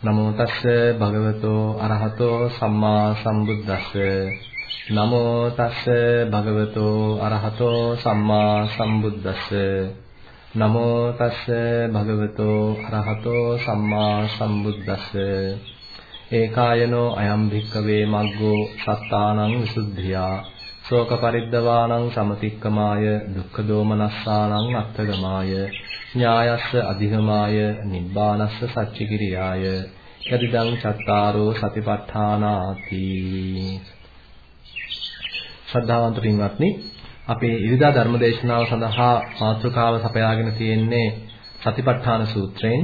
නමෝ තස්ස භගවතෝ අරහතෝ සම්මා සම්බුද්දස්ස. නමෝ තස්ස භගවතෝ අරහතෝ සම්මා සම්බුද්දස්ස. නමෝ තස්ස භගවතෝ අරහතෝ සම්මා සම්බුද්දස්ස. ඒකායනෝ අයම් භික්කවේ මග්ගෝ සත්තානං විසුද්ධියා. ශෝක පරිද්දවානං සමතික්කමාය දුක්ඛ දෝමනස්සානං අත්තගමාය ඥායස්ස අධිගමාය නිබ්බානස්ස සච්චිකිරියාය. යදිදං චත්තාරෝ සතිපට්ඨානාති. ශ්‍රද්ධාවන්ත පින්වත්නි අපේ ඉරිදා ධර්මදේශනාව සඳහා මාතෘකාව සපයාගෙන තියෙන්නේ සතිපට්ඨාන සූත්‍රයෙන්.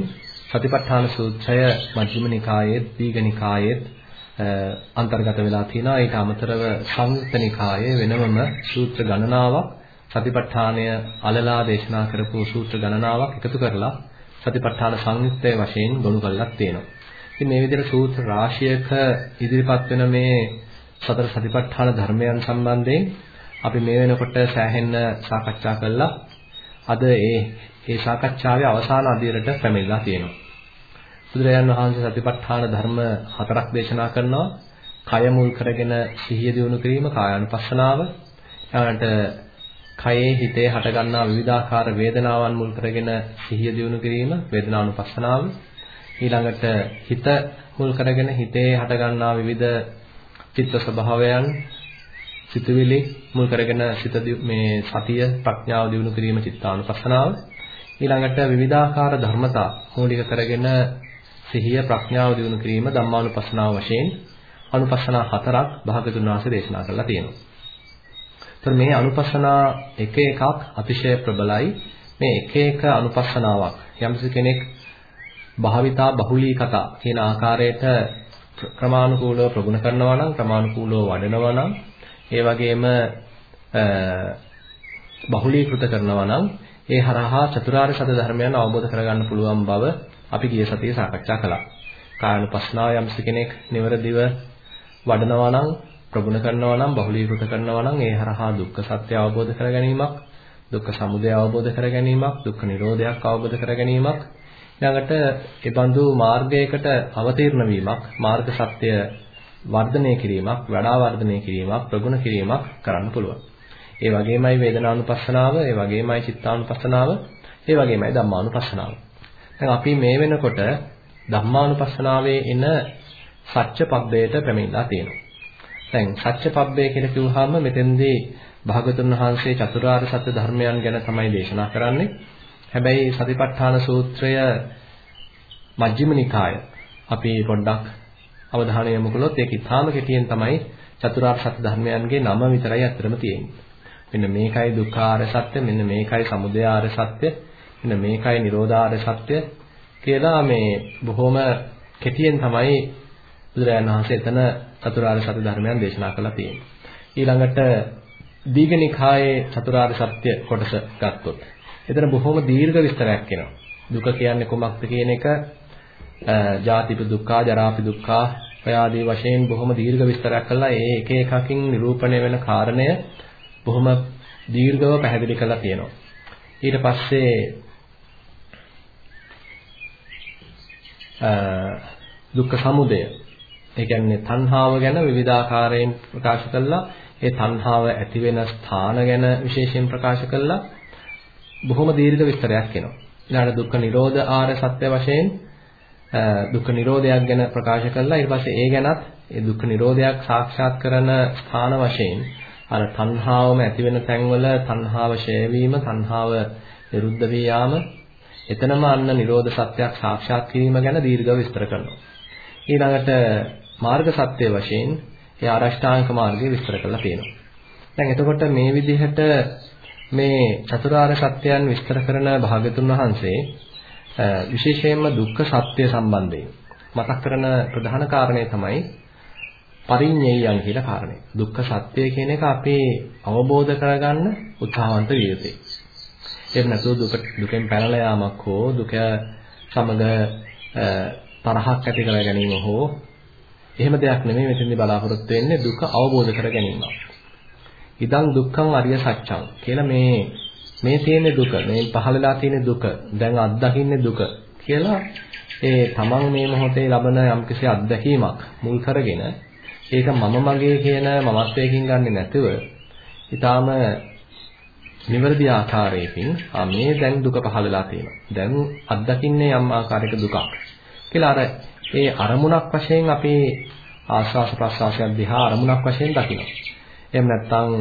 සතිපට්ඨාන සූත්‍රය මජ්ක්‍ධිම නිකායේ දීඝ නිකායේ අන්තර්ගත වෙලා තියෙනවා ඊට අමතරව සංයුත්ත නිකායේ වෙනමම සූත්‍ර ගණනාවක් සතිපට්ඨානය අලලා දේශනා කරපු සූත්‍ර ගණනාවක් එකතු කරලා සතිපට්ඨාන සංයුත්තේ වශයෙන් ගොනු කරලා තියෙනවා. ඉතින් මේ විදිහට සූත්‍ර රාශියක ඉදිරිපත් වෙන මේ සතර සතිපට්ඨාන ධර්මයන් සම්බන්ධයෙන් අපි මේ වෙනකොට සෑහෙන්න සාකච්ඡා කළා. අද ඒ ඒ සාකච්ඡාවේ අවසාන අදියරට පැමිණලා තියෙනවා. බුදුරජාන් වහන්සේ සතිපට්ඨාන ධර්ම හතරක් දේශනා කරනවා. කය මුල් කරගෙන සිහිය දියුණු කිරීම, කායානුපස්සනාව, ඊළඟට කයේ හිතේ හටගන්නා විවිධාකාර වේදනාවන් මුල් කරගෙන සිහිය දියුණු කිරීම වේදනානුපස්සනාව. ඊළඟට හිත මුල් කරගෙන හිතේ හටගන්නා විවිධ චිත්ත ස්වභාවයන් සිතුවිලි මුල් කරගෙන සිත මේ සතිය ප්‍රඥාව දියුණු කිරීම චිත්තානුපස්සනාව. ඊළඟට විවිධාකාර ධර්මතා මූලික කරගෙන සිහිය ප්‍රඥාව දියුණු කිරීම ධම්මානුපස්සනාව වශයෙන් අනුපස්සනා හතරක් භාගතුන් වහන්සේ දේශනා කරලා තියෙනවා ඒතර මේ අනුපස්සනා එක එකක් අතිශය ප්‍රබලයි. මේ එක එක අනුපස්සනාවක් යම්කිසි කෙනෙක් භාවිතා බහුලී කතා කියන ආකාරයට ක්‍රමානුකූලව ප්‍රගුණ කරනවා නම් ක්‍රමානුකූලව වඩනවා නම් ඒ වගේම බහුලීකృత කරනවා නම් ඒ හරහා චතුරාර්ය සත්‍ය ධර්මයන් අවබෝධ කරගන්න පුළුවන් බව අපි ගිය සතියේ සාකච්ඡා කළා. කායනුපස්නාව යම්ස කෙනෙක් නිවරදිව වඩනවා නම් ප්‍රගුණ කරනවා නම් බහුලීකృత කරනවා නම් ඒ හරහා දුක්ඛ සත්‍ය අවබෝධ කර ගැනීමක් දුක්ඛ සමුදය අවබෝධ කර ගැනීමක් දුක්ඛ නිරෝධයක් අවබෝධ කර ගැනීමක් ඊළඟට ඒ බඳු මාර්ගයකට අවතීර්ණ වීමක් මාර්ග සත්‍ය වර්ධනය කිරීමක් වඩා වර්ධනය කිරීමක් ප්‍රගුණ කිරීමක් කරන්න පුළුවන්. ඒ වගේමයි වේදනානුපස්සනාව, ඒ වගේමයි චිත්තානුපස්සනාව, ඒ වගේමයි ධම්මානුපස්සනාව. දැන් අපි මේ වෙනකොට ධම්මානුපස්සනාවේ එන සත්‍ය පබ්බයට පැමිණලා තියෙනවා. දැන් සත්‍යපබ්බේ කියලා කිව්වහම මෙතෙන්දී භාගතුන් වහන්සේ චතුරාර්ය සත්‍ය ධර්මයන් ගැන තමයි දේශනා කරන්නේ. හැබැයි සතිපට්ඨාන සූත්‍රය මජ්ක්‍ධිම නිකාය අපි පොඩ්ඩක් අවධානය යොමු කළොත් ඒක ඉතාම කෙටියෙන් තමයි චතුරාර්ය සත්‍ය ධර්මයන්ගේ නම විතරයි අත්‍තරම තියෙන්නේ. මෙන්න මේකයි දුක්ඛාර සත්‍ය, මෙන්න මේකයි සමුදයාර සත්‍ය, මෙන්න මේකයි නිරෝධාර සත්‍ය කියලා මේ බොහොම කෙටියෙන් තමයි බුදුරජාණන් වහන්සේ එතන චතුරාර්ය සත්‍ය ධර්මයන් දේශනා කළා තියෙනවා. ඊළඟට දීඝනිකායේ චතුරාර්ය සත්‍ය කොටස ගත්තොත් එතන බොහොම දීර්ඝ විස්තරයක් එනවා. දුක කියන්නේ කොමක්ද කියන එක ජාතිපි දුක්ඛා, ජරාපි දුක්ඛා ඔයාදී වශයෙන් බොහොම දීර්ඝ විස්තරයක් කළා. ඒ එක එකකින් නිරූපණය වෙන කාරණය බොහොම දීර්ඝව පැහැදිලි කරලා තියෙනවා. ඊට පස්සේ දුක්ඛ සමුදය ඒ කියන්නේ තණ්හාව ගැන විවිධාකාරයෙන් ප්‍රකාශ කළා. ඒ තණ්හාව ඇති වෙන ස්ථාන ගැන විශේෂයෙන් ප්‍රකාශ කළා. බොහොම දීර්ඝ විස්තරයක් එනවා. ඊළඟ දුක්ඛ නිරෝධ ආර්ය සත්‍ය වශයෙන් දුක්ඛ නිරෝධයක් ගැන ප්‍රකාශ කළා. ඊට පස්සේ ඒ ගැනත් ඒ දුක්ඛ නිරෝධයක් සාක්ෂාත් කරන ස්ථාන වශයෙන් අර තණ්හාවම ඇති වෙන තැන්වල තණ්හාව ෂය වීම, තණ්හාව නිරුද්ධ වී යාම, එතනම අන්න නිරෝධ සත්‍යයක් සාක්ෂාත් කිරීම ගැන දීර්ඝව විස්තර කරනවා. ඊළඟට මාර්ග සත්‍ය වශයෙන් ඒ ආරෂ්ඨාංග මාර්ගය විස්තර කරලා තියෙනවා. දැන් එතකොට මේ විදිහට මේ චතුරාර්ය සත්‍යයන් විස්තර කරන භාගතුන් වහන්සේ විශේෂයෙන්ම දුක්ඛ සත්‍ය සම්බන්ධයෙන් මතක් කරන ප්‍රධාන කාරණය තමයි පරිඤ්ඤයයන් කියලා කාරණේ. දුක්ඛ සත්‍ය කියන එක අපි අවබෝධ කරගන්න උත්සාහවන්ත විය යුතුයි. එහෙම නැතුව දුක දුකෙන් පැනලා යාමක් හෝ දුක සමග තරහක් ඇති කර ගැනීම හෝ එහෙම දෙයක් නෙමෙයි මෙතෙන්දී බලාපොරොත්තු වෙන්නේ දුක අවබෝධ කර ගැනීම. ඉදං දුක්ඛං අරිය සත්‍යං කියලා මේ මේ තියෙන දුක මේ පහළලා තියෙන දුක දැන් අත්දකින්නේ දුක කියලා ඒ තමන් මේ මොහොතේ ලබන යම්කිසි අත්දැකීමක් මුල් කරගෙන ඒක මම මගේ කියන මමත්වයකින් ගන්නෙ නැතුව ඊටාම නිවැරදි ආකාරයකින් ආ මේ දැන් දුක පහළලා තියෙනවා. දැන් අත්දකින්නේ යම් ආකාරයක දුකක්. කියලා අර ඒ අරමුණක් වශයෙන් අපි ආස්වාස ප්‍රස්වාසයක් දිහා අරමුණක් වශයෙන් දකිනවා. එහෙම නැත්නම්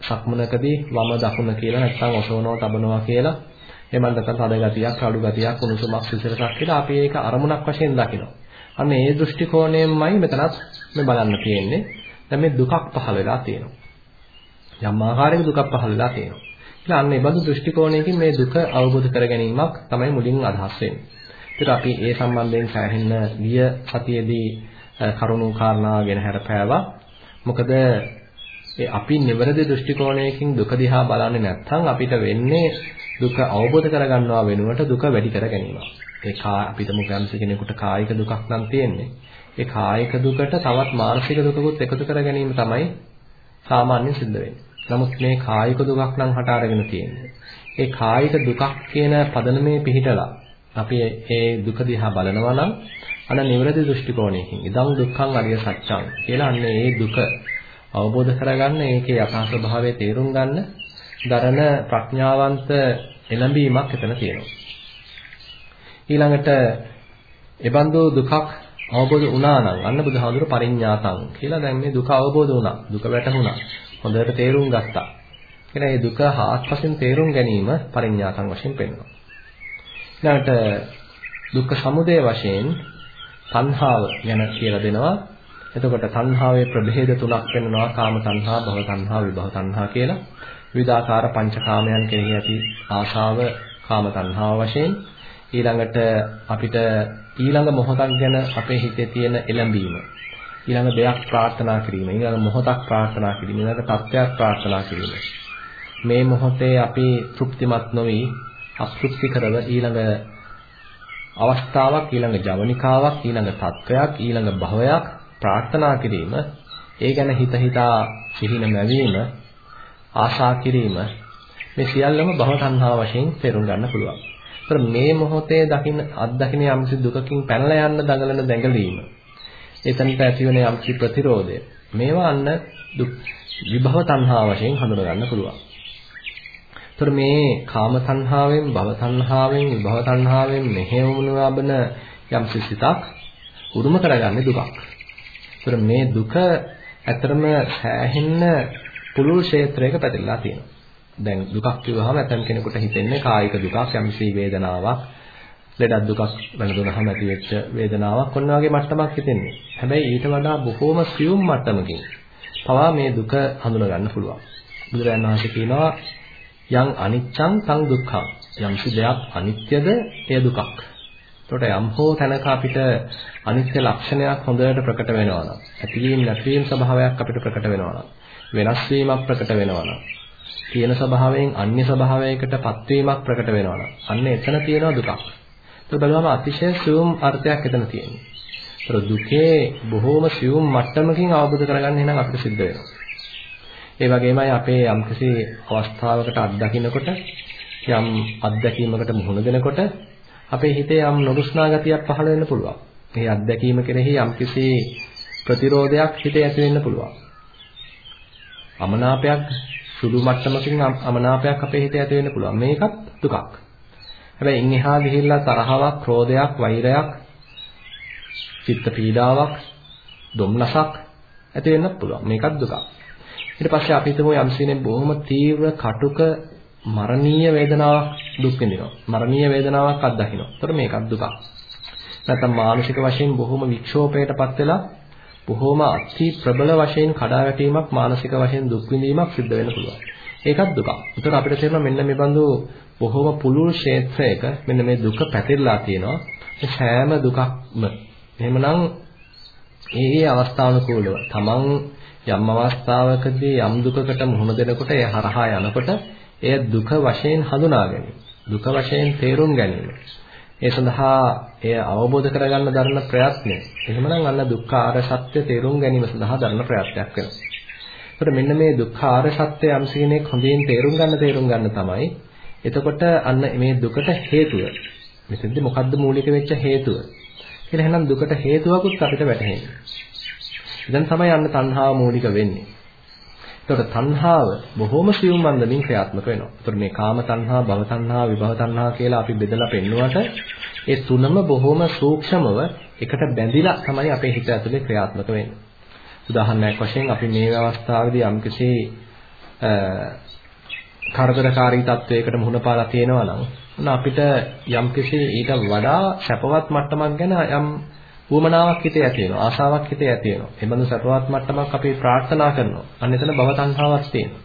සක්මනකදී වම දකුණ කියලා නැත්නම් ඔසවනවා තබනවා කියලා එහෙම නැත්නම් තද ගතියක් අඩු ගතියක් උණුසුමක් සිසිලසක් කියලා අපි ඒක අරමුණක් වශයෙන් දකිනවා. අන්න ඒ දෘෂ්ටි කෝණයෙන්මයි මෙතනත් මේ බලන්න තියෙන්නේ. දැන් මේ දුකක් පහළ වෙලා තියෙනවා. යම් ආකාරයක දුකක් පහළ වෙලා තියෙනවා. ඉතින් අන්න ඒ බඳු දෘෂ්ටි කෝණයකින් මේ දුක අවබෝධ කර ගැනීමක් තමයි මුලින් අදහස් වෙන්නේ. ඒත් අපි ඒ සම්බන්ධයෙන් සෑහෙන්න ගිය සතියේදී කරුණු කාරණා ගැන හැරපෑවා. මොකද ඒ අපි නිවැරදි දෘෂ්ටි කෝණයකින් දුක දිහා බලන්නේ නැත්නම් අපිට වෙන්නේ දුක අවබෝධ කරගන්නවා වෙනුවට දුක වැඩි කර ගැනීම. ඒ කා අපිට මොකක්ද කෙනෙකුට කායික දුකක් නම් තියෙන්නේ. ඒ කායික දුකට තවත් මානසික දුකකුත් එකතු කර ගැනීම තමයි සාමාන්‍යයෙන් සිද්ධ වෙන්නේ. නමුත් මේ කායික දුකක් නම් හට අරගෙන තියෙන්නේ. ඒ කායික දුකක් කියන පදනමේ පිහිටලා අපි ඒ දුක දිහා බලනවා නම් අන නිවැරදි දෘෂ්ටි කෝණයකින් ඉදම් දුක්ඛං අරිය සත්‍යං කියලා අන්න ඒ දුක අවබෝධ කරගන්න ඒකේ යථා ස්වභාවය තේරුම් ගන්න දරන ප්‍රඥාවන්ත එළඹීමක් එතන තියෙනවා. ඊළඟට එබඳු දුකක් අවබෝධ වුණා නම් අන්න බුදුහාමුදුර පරිඥාතං කියලා දැන් මේ දුක අවබෝධ වුණා. දුක වැටහුණා. හොඳට තේරුම් ගත්තා. කියලා මේ දුක හාත්පසින් තේරුම් ගැනීම පරිඥාතං වශයෙන් පෙන්වනවා. ඊළඟට දුක්ඛ සමුදය වශයෙන් තණ්හාව ගැන කියලා දෙනවා. එතකොට තණ්හාවේ ප්‍රභේද තුනක් වෙනවා කාම තණ්හා, භව තණ්හා, විභව තණ්හා කියලා. විවිධාකාර පංචකාමයන් කෙරෙහි ඇති ආශාව කාම තණ්හාව වශයෙන් ඊළඟට අපිට ඊළඟ මොහොතක් ගැන අපේ හිතේ තියෙන එළඹීම. ඊළඟ දෙයක් ප්‍රාර්ථනා කිරීම. ඊළඟ මොහොතක් ප්‍රාර්ථනා කිරීම. ඊළඟ තත්ත්වයක් ප්‍රාර්ථනා කිරීම. මේ මොහොතේ අපි තෘප්තිමත් නොවි අතෘප්ති කරව ඊළඟ අවස්ථාවක් ඊළඟ ජවනිකාවක් ඊළඟ තත්වයක් ඊළඟ භවයක් ප්‍රාර්ථනා කිරීම. ඒ ගැන හිත හිතා සිහින මැවීම ආශා කිරීම මේ සියල්ලම භව තණ්හා වශයෙන් තේරුම් ගන්න පුළුවන්. ඒතර මේ මොහොතේ දකින්න අත්දකින්න යම්කිසි දුකකින් පැනලා යන්න දඟලන දැඟලීම. එතනට ඇතිවන යම්කිසි ප්‍රතිරෝධය. මේවා අන්න දුක් විභව තණ්හා වශයෙන් හඳුනා ගන්න පුළුවන්. ඒතර මේ කාම තණ්හාවෙන් භව තණ්හාවෙන් විභව තණ්හාවෙන් මෙහෙවුණු ලබන යම්කිසි සිතක් උරුම කරගන්නේ දුකක්. ඒතර මේ දුක ඇතරම සෑහෙන්න පුළුල් ක්ෂේත්‍රයක පැතිරලා තියෙනවා. දැන් දුකක් කියවහම ඇතම් කෙනෙකුට හිතෙන්නේ කායික දුකක් යම්සි වේදනාවක් ලෙඩක් දුකක් වැළඳුනහම ඇති වෙච්ච වේදනාවක් ඔන්න වගේ මට්ටමක් හිතෙන්නේ. හැබැයි ඊට වඩා බොහෝම සියුම් මට්ටමකින් පවා මේ දුක හඳුනා ගන්න පුළුවන්. බුදුරජාණන් වහන්සේ කියනවා යම් අනිච්ඡං තං දුක්ඛං. යම්සි දෙයක් අනිත්‍යද එය දුකක්. එතකොට යම් හෝ තැනක අපිට අනිත්‍ය ලක්ෂණයක් හොඳට ප්‍රකට වෙනවා නම් ඇතිවීම නැතිවීම ස්වභාවයක් අපිට ප්‍රකට වෙනවා නම් වෙනස් වීමක් ප්‍රකට වෙනවා නම් තියෙන ස්වභාවයෙන් අන්‍ය ස්වභාවයකට පත්වීමක් ප්‍රකට වෙනවා නම් අන්න එතන තියෙනවා දුකක්. ඒක බලවම අතිශය සියුම් අර්ථයක් එතන තියෙනවා. ඒතර දුකේ බොහෝම සියුම් මට්ටමකින් අවබෝධ කරගන්න එහෙනම් අපිට සිද්ධ වෙනවා. ඒ වගේමයි අපේ යම්කිසි අවස්ථාවකට අත්දකින්නකොට යම් අත්දැකීමකට මුහුණ දෙනකොට අපේ හිතේ යම් නොරුස්නා ගතියක් පහළ වෙන්න පුළුවන්. මේ අත්දැකීම කෙරෙහි යම්කිසි ප්‍රතිරෝධයක් හිතේ ඇති වෙන්න පුළුවන්. අමනාපයක් සුළු මට්ටමකින් අමනාපයක් අපේ හිතේ ඇති වෙන්න පුළුවන්. මේකත් දුකක්. හැබැයි ඉන් එහා ගිහිල්ලා තරහවක්, ක්‍රෝධයක්, වෛරයක්, චිත්ත පීඩාවක්, දුම්නසක් ඇති වෙන්නත් පුළුවන්. මේකත් දුකක්. ඊට පස්සේ අපි හිතමු යම්සිනේ බොහොම තීව්‍ර කටුක මරණීය වේදනාවක් දුක් විඳිනවා. මරණීය වේදනාවක් අත්දකින්නවා. ඒතර මේකත් දුකක්. නැත්නම් මානසික වශයෙන් බොහොම වික්ෂෝපයටපත් වෙලා බොහොම අති ප්‍රබල වශයෙන් කඩාවැටීමක් මානසික වශයෙන් දුක් විඳීමක් සිද්ධ වෙන්න පුළුවන්. ඒකත් දුකක්. ඒතර අපිට තේරෙනවා මෙන්න මේ බඳු බොහොම පුළුල් ක්ෂේත්‍රයක මෙන්න මේ දුක පැතිරලා තියෙනවා. මේ සෑම දුකක්ම. එහෙමනම් ඒ ඒ අවස්ථානුකූලව තමන් යම් අවස්ථාවකදී යම් දුකකට මුහුණ දෙනකොට ඒ හරහා යනකොට එය දුක වශයෙන් හඳුනා ගැනීම. දුක වශයෙන් තේරුම් ගැනීම. ඒ සඳහා එය අවබෝධ කරගන්න දරන ප්‍රයත්නය. එහෙමනම් අන්න දුක්ඛාර සත්‍ය තේරුම් ගැනීම සඳහා දරන ප්‍රයත්නයක් වෙනවා. එතකොට මෙන්න මේ දුක්ඛාර සත්‍ය යම්සිනෙක් හොඳින් තේරුම් ගන්න තේරුම් ගන්න තමයි. එතකොට අන්න මේ දුකට හේතුව මෙතෙන්දි මොකද්ද මූලික වෙච්ච හේතුව? කියලා එහෙනම් දුකට හේතුවකුත් අපිට වැටහෙන්නේ. ඉතින් තමයි අන්න තණ්හාව මූලික වෙන්නේ. එතකොට තණ්හාව බොහොම සියුම් මන්දමින් ක්‍රියාත්මක වෙනවා. එතකොට මේ කාම තණ්හා, භව තණ්හා, විභව තණ්හා කියලා අපි බෙදලා පෙන්නුවට ඒ තුනම බොහොම සූක්ෂමව එකට බැඳිලා තමයි අපේ හිත ඇතුලේ ක්‍රියාත්මක වෙන්නේ. උදාහරණයක් වශයෙන් අපි මේ අවස්ථාවේදී යම්කිසි කරදරකාරී තත්වයකට මුහුණ පාලා තියෙනවා නම් අපිට යම්කිසි ඊට වඩා සැපවත් මට්ටමක් ගැන යම් උවමනාවක් හිතේ ඇති වෙනවා ආශාවක් හිතේ ඇති වෙනවා. ඒ බඳු සතුටවත් මට්ටමක් අපි ප්‍රාර්ථනා කරනවා. අන්න එතන භව තණ්හාවක් තියෙනවා.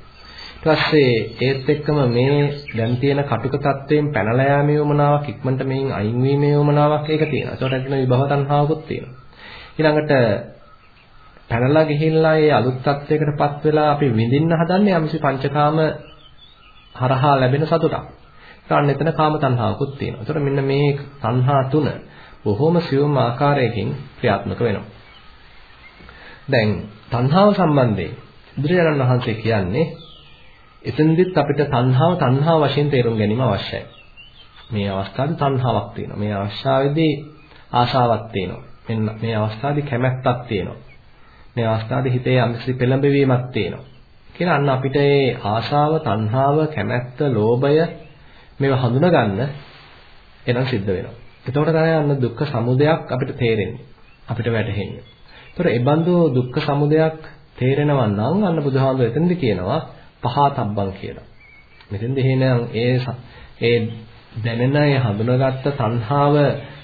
ඊට පස්සේ ඒත් එක්කම මේ දැන් තියෙන කටුක තත්වයෙන් පැනලා යාමේ උවමනාවක් ඉක්මනට මේන් අයින් වීමේ උවමනාවක් ඒක තියෙනවා. ඒකට එතන විභව තණ්හාවකුත් තියෙනවා. ඊළඟට පැනලා ගිහිල්ලා ඒ අලුත් තත්වයකටපත් වෙලා අපි විඳින්න හදන්නේ යම්සි පංචකාම හරහා ලැබෙන සතුටක්. ඒකන්න එතන කාම තණ්හාවකුත් තියෙනවා. ඒතර මෙන්න මේ තණ්හා තුන බොහොම සියුම් ආකාරයකින් ක්‍රියාත්මක වෙනවා. දැන් තණ්හාව සම්බන්ධයෙන් බුදුරජාණන් වහන්සේ කියන්නේ එතෙන්දිත් අපිට තණ්හාව තණ්හා වශයෙන් තේරුම් ගැනීම අවශ්‍යයි. මේ අවස්ථාවේ තණ්හාවක් තියෙනවා. මේ අවස්ථාවේදී ආශාවක් තියෙනවා. මෙන්න මේ අවස්ථාවේදී කැමැත්තක් තියෙනවා. මේ අවස්ථාවේදී හිතේ යම්කිසි පෙළඹවීමක් තියෙනවා. කියලා අන්න අපිට මේ ආශාව, තණ්හාව, කැමැත්ත, ලෝභය මේවා හඳුනා ගන්න එනම් සිද්ධ වෙනවා. එතකොට තමයි අන්න දුක්ඛ සමුදයක් අපිට තේරෙන්නේ. අපිට වැටහෙන්නේ. ඒතර ඒ බඳු දුක්ඛ සමුදයක් තේරෙනවා නම් අන්න බුදුහාමුදුර එතෙන්ද කියනවා පහතබ්බන් කියලා. මෙතෙන්ද එහෙනම් ඒ ඒ දැනෙන ඒ හඳුනාගත්ත තණ්හාව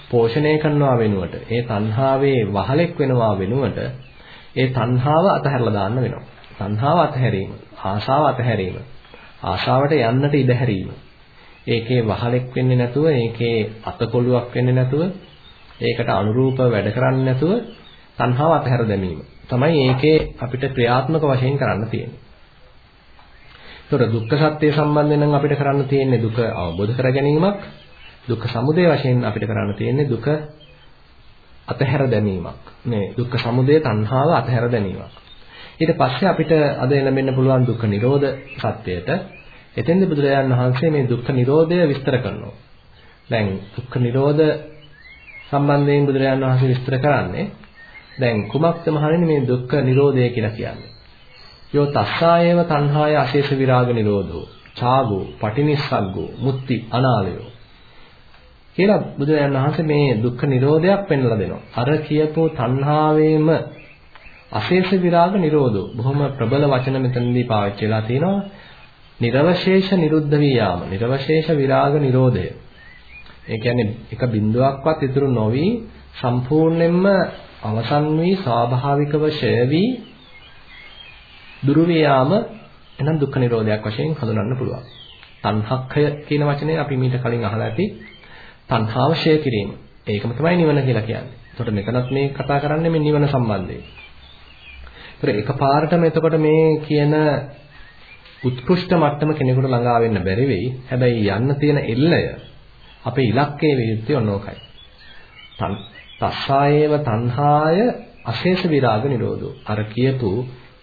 පෝෂණය කරනවා වෙනුවට ඒ තණ්හාවේ වහලෙක් වෙනවා වෙනුවට ඒ තණ්හාව අතහැරලා දාන්න වෙනවා. තණ්හාව අතහැරීම, ආශාව අතහැරීම, ආශාවට යන්නට ඉඩ හැරීම. ඒකේ වහලෙක් වෙන්නේ නැතුව, ඒකේ අතකොළුවක් වෙන්නේ නැතුව, ඒකට අනුරූප වැඩ කරන්නේ නැතුව තණ්හාව අතහැර දැමීම. තමයි ඒකේ අපිට ක්‍රියාත්මක වශයෙන් කරන්න තියෙන්නේ. ඒතර දුක්ඛ සත්‍ය සම්බන්ධයෙන් නම් අපිට කරන්න තියෙන්නේ දුක අවබෝධ කර ගැනීමක්. දුක්ඛ සමුදය වශයෙන් අපිට කරන්න තියෙන්නේ දුක අතහැර දැමීමක්. මේ දුක්ඛ සමුදය තණ්හාව අතහැර දැමීමක්. ඊට පස්සේ අපිට අද එළඹෙන්න පුළුවන් දුක්ඛ නිරෝධ සත්‍යයට එතෙන්ද බුදුරජාණන් වහන්සේ මේ දුක්ඛ නිරෝධය විස්තර කරනවා. දැන් දුක්ඛ නිරෝධ සම්බන්ධයෙන් බුදුරජාණන් වහන්සේ විස්තර කරන්නේ දැන් කුමක්ද මහණෙනි මේ දුක්ඛ නිරෝධය කියලා කියන්නේ? යෝ තස්සායේව තණ්හාය අශේෂ විරාග නිරෝධෝ ඡාගෝ පටිනිස්සග්ගෝ මුත්‍ති අනාලයෝ කියලා බුදුරජාණන් වහන්සේ මේ දුක්ඛ නිරෝධයක් පෙන්වලා දෙනවා. අර කියපු තණ්හාවේම අශේෂ විරාග නිරෝධෝ බොහොම ප්‍රබල වචන මෙතනදී පාවිච්චි වෙලා තිනවා. නිර්වශේෂ නිරුද්ධ වී යාම. නිර්වශේෂ විරාග නිරෝධය. ඒ කියන්නේ එක බිඳුවක්වත් ඉතුරු නොවි සම්පූර්ණයෙන්ම අවසන් වී ස්වාභාවිකව ෂය වී දුරු වී යාම එනම් දුක්ඛ නිරෝධයක් වශයෙන් හඳුනන්න පුළුවන්. තණ්හක්ඛය කියන වචනේ අපි මීට කලින් අහලා ඇති තණ්හාව ෂය කිරීම. ඒකම තමයි නිවන කියලා කියන්නේ. එතකොට මෙතනත් මේ කතා කරන්නේ මේ නිවන සම්බන්ධයෙන්. ඒතර එකපාරටම එතකොට මේ කියන උත්කෘෂ්ඨ මට්ටම කෙනෙකුට ළඟා වෙන්න බැරි වෙයි. හැබැයි යන්න තියෙන එල්ලය අපේ ඉලක්කයේ වෙයුත්තේ ඔන්නෝකයි. තස්සායේව තණ්හාය අශේෂ විරාග නිරෝධෝ. අර කියපු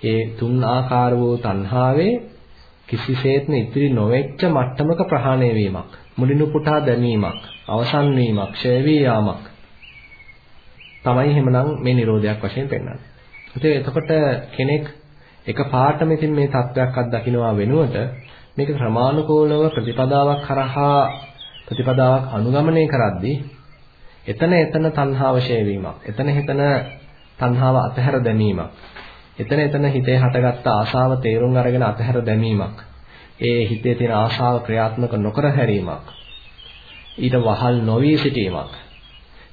ඒ තුන් ආකාර වූ තණ්හාවේ කිසිසේත්ම ඉතිරි නොවෙච්ච මට්ටමක ප්‍රහාණය වීමක්. මුලිනු පුටා දැමීමක්, අවසන් වීමක්, ක්ෂය වී යාමක්. තමයි එහෙමනම් මේ නිරෝධයක් වශයෙන් පෙන්වන්නේ. ඉතින් එතකොට කෙනෙක් එක පාටම ඉතින් මේ தත්වයක් අත්දකින්නවා වෙනුවට මේක ක්‍රමානුකූලව ප්‍රතිපදාවක් කරහා ප්‍රතිපදාවක් අනුගමනය කරද්දී එතන එතන තණ්හාව වීමක් එතන එතන තණ්හාව අතහැර දැමීමක් එතන එතන හිතේ හටගත්ත ආශාව තේරුම් අරගෙන අතහැර දැමීමක් ඒ හිතේ තියෙන ආශාව ක්‍රියාත්මක නොකර හැරීමක් ඊට වහල් නොවි සිටීමක්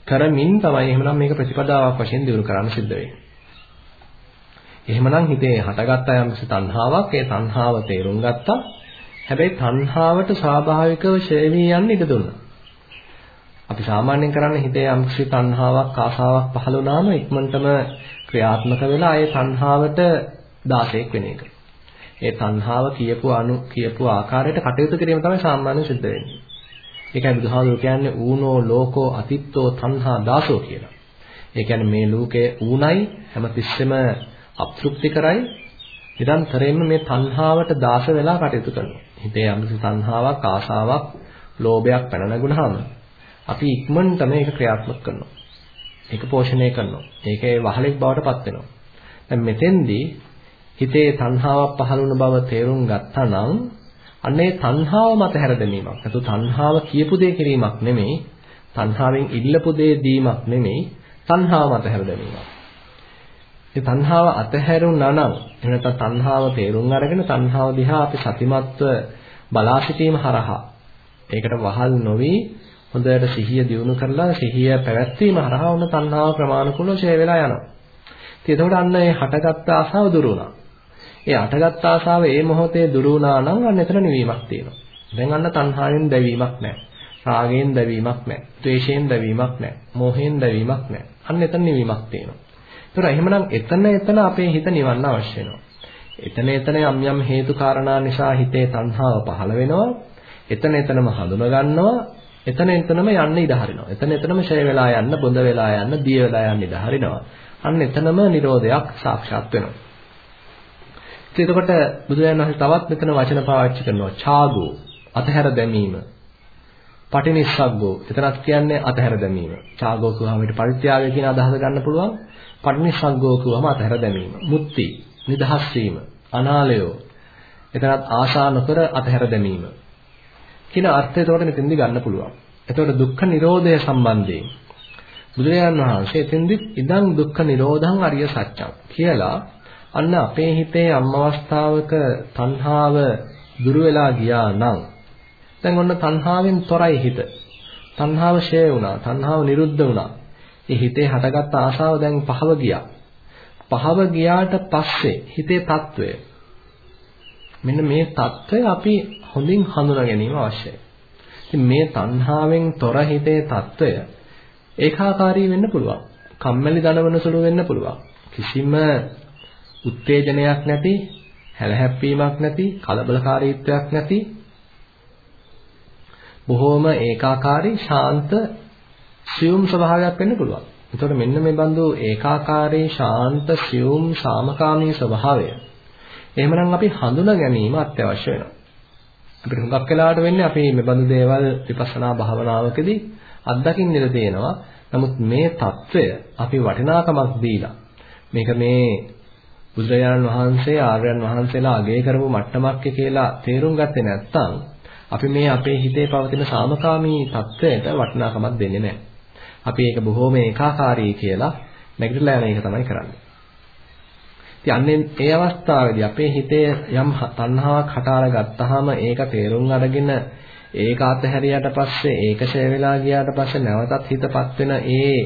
කරමින් තමයි එහෙමනම් මේක ප්‍රතිපදාවක් වශයෙන් දිනු කරන්න සිද්ධ වෙන්නේ. එහෙමනම් හිතේ හටගත්ත යම්කිසි තණ්හාවක් ඒ තණ්හාව තේරුම් ගත්තා. හැබැයි තණ්හාවට ස්වාභාවිකව ෂේ වී යන්න ඉඩ දුන්නා. අපි සාමාන්‍යයෙන් කරන්නේ හිතේ යම්කිසි තණ්හාවක් ආසාවක් පහළ වුණාම ඉක්මනටම ක්‍රියාත්මක වෙලා ඒ තණ්හාවට දාසයක් වෙන එක. ඒ තණ්හාව කියපු අනු කියපු ආකාරයට කටයුතු කිරීම තමයි සාමාන්‍යයෙන් සිද්ධ වෙන්නේ. ඒකයි බුදුහාමුදුරු කියන්නේ ඌනෝ ලෝකෝ අතිත්තෝ තණ්හා දාසෝ කියලා. ඒ කියන්නේ මේ ලෝකයේ ඌණයි හැමතිස්සෙම අප්‍තෘප්ති කරයි නිරන්තරයෙන්ම මේ තණ්හාවට දාස වෙලා කටයුතු කරනවා. හිතේ යම්කිසි තණ්හාවක්, ආශාවක්, ලෝභයක් පැන නැගුණාම අපි ඉක්මනට මේක ක්‍රියාත්මක කරනවා. ඒක පෝෂණය කරනවා. ඒකේ වහලෙක් බවට පත් වෙනවා. දැන් මෙතෙන්දී හිතේ තණ්හාවක් පහළ වුණ බව තේරුම් ගත්තා නම් අන්නේ තණ්හාව මත හැර දැමීමක්. නැතු තණ්හාව කියපු දේ කිරීමක් නෙමෙයි. තණ්හාවෙන් ඉල්ලපු දේ දීමක් නෙමෙයි. තණ්හාව මත හැර දැමීමක්. ඒ තණ්හාව අතහැරුණා නම් එහෙම නැත්නම් තණ්හාව තේරුම් අරගෙන තණ්හාව දිහා අපි සතිමත්ව බලා සිටීම හරහා ඒකට වහල් නොවි හොඳට සිහිය දියුණු කරලා සිහිය පැවැත්වීම හරහා වුණ තණ්හාව ප්‍රමාණිකුලව ඡේ වෙලා යනවා. ඉතින් එතකොට අන්න ඒ හටගත්ත ආසාව දුරු වුණා. ඒ හටගත්ත ආසාව ඒ මොහොතේ දුරු වුණා නම් අන්න එතන නිවීමක් තියෙනවා. දැන් අන්න තණ්හාවෙන් දැවීමක් නැහැ. රාගයෙන් දැවීමක් නැහැ. ද්වේෂයෙන් දැවීමක් නැහැ. මෝහයෙන් දැවීමක් නැහැ. අන්න එතන නිවීමක් තියෙනවා. ඒතර එහෙමනම් එතන එතන අපේ හිත නිවන්න අවශ්‍ය වෙනවා. එතන එතන යම් යම් හේතු කාරණා නිසා හිතේ තණ්හාව පහළ වෙනවා. එතන එතනම හඳුන ගන්නවා. එතන එතනම යන්න ඉඩ හරිනවා. එතන එතනම ෂය වෙලා යන්න, බොඳ වෙලා යන්න, දිය වෙලා යන්න ඉඩ හරිනවා. අන්න එතනම Nirodhayak සාක්ෂාත් වෙනවා. ඉතින් එතකොට බුදුරජාණන් වහන්සේ තවත් මෙතන වචන පාවිච්චි කරනවා. ඡාගෝ අතහැර දැමීම. පටිනිස්සග්ගෝ එතනත් කියන්නේ අතහැර දැමීම. ඡාගෝ කියවම ඊට පරිත්‍යාගය කියන අදහස ගන්න පුළුවන්. පටිනිස්සග්ගෝ කියවම අතහැර දැමීම. මුත්‍ති නිදහස් වීම. අනාලයෝ එතනත් ආශා නොකර අතහැර දැමීම. කියන අර්ථය එතකොට මෙතෙන්දි ගන්න පුළුවන්. එතකොට දුක්ඛ නිරෝධය සම්බන්ධයෙන් බුදුරජාණන් වහන්සේ එතෙන්දි ඉදං දුක්ඛ නිරෝධං අරිය සත්‍යං කියලා අන්න අපේ හිතේ අම් අවස්ථාවක තණ්හාව දුරු වෙලා ගියා නම් දැන් ඔන්න තණ්හාවෙන් තොරයි හිත. තණ්හාව ෂේ වුණා. තණ්හාව නිරුද්ධ වුණා. ඒ හිතේ හටගත් ආශාව දැන් පහව ගියා. පහව ගියාට පස්සේ හිතේ తত্ত্বය මෙන්න මේ తত্ত্বය අපි හොඳින් හඳුනා ගැනීම අවශ්‍යයි. ඉතින් මේ තණ්හාවෙන් තොර හිතේ తত্ত্বය ඒකාකාරී වෙන්න පුළුවන්. කම්මැලි දනවන සුළු වෙන්න පුළුවන්. කිසිම උත්තේජනයක් නැති, හැලහැප්පීමක් නැති, කලබලකාරීත්වයක් නැති බොහෝම ඒකාකාරී ශාන්ත සියුම් ස්වභාවයක් වෙන්න පුළුවන්. එතකොට මෙන්න මේ බඳු ඒකාකාරී ශාන්ත සියුම් සාමකාමී ස්වභාවය. එහෙමනම් අපි හඳුනා ගැනීම අත්‍යවශ්‍ය වෙනවා. අපිට හුඟක් වෙලාවට වෙන්නේ අපි මේ බඳු දේවල් විපස්සනා භාවනාවකදී අත්දකින්නට දෙනවා. නමුත් මේ తত্ত্বය අපි වටිනාකමක් දීලා මේක මේ බුදුරජාණන් වහන්සේ ආර්යයන් වහන්සේලා අගය කරපු මට්ටමක් කියලා තේරුම් ගත්තේ නැත්නම් අපි මේ අපේ හිතේ පවතින සාමකාමී తත්වයට වටිනාකමක් දෙන්නේ නැහැ. අපි ඒක බොහොම ඒකාකාරී කියලා නැගිටලා යන එක තමයි කරන්නේ. ඉතින් අන්නේ ඒ අවස්ථාවේදී අපේ හිතේ යම් තණ්හාවක් හටාලා ගත්තාම ඒක තේරුම් අරගෙන ඒක අතහැරියට පස්සේ ඒක ෂය වෙලා ගියාට පස්සේ නැවතත් හිතපත් වෙන ඒ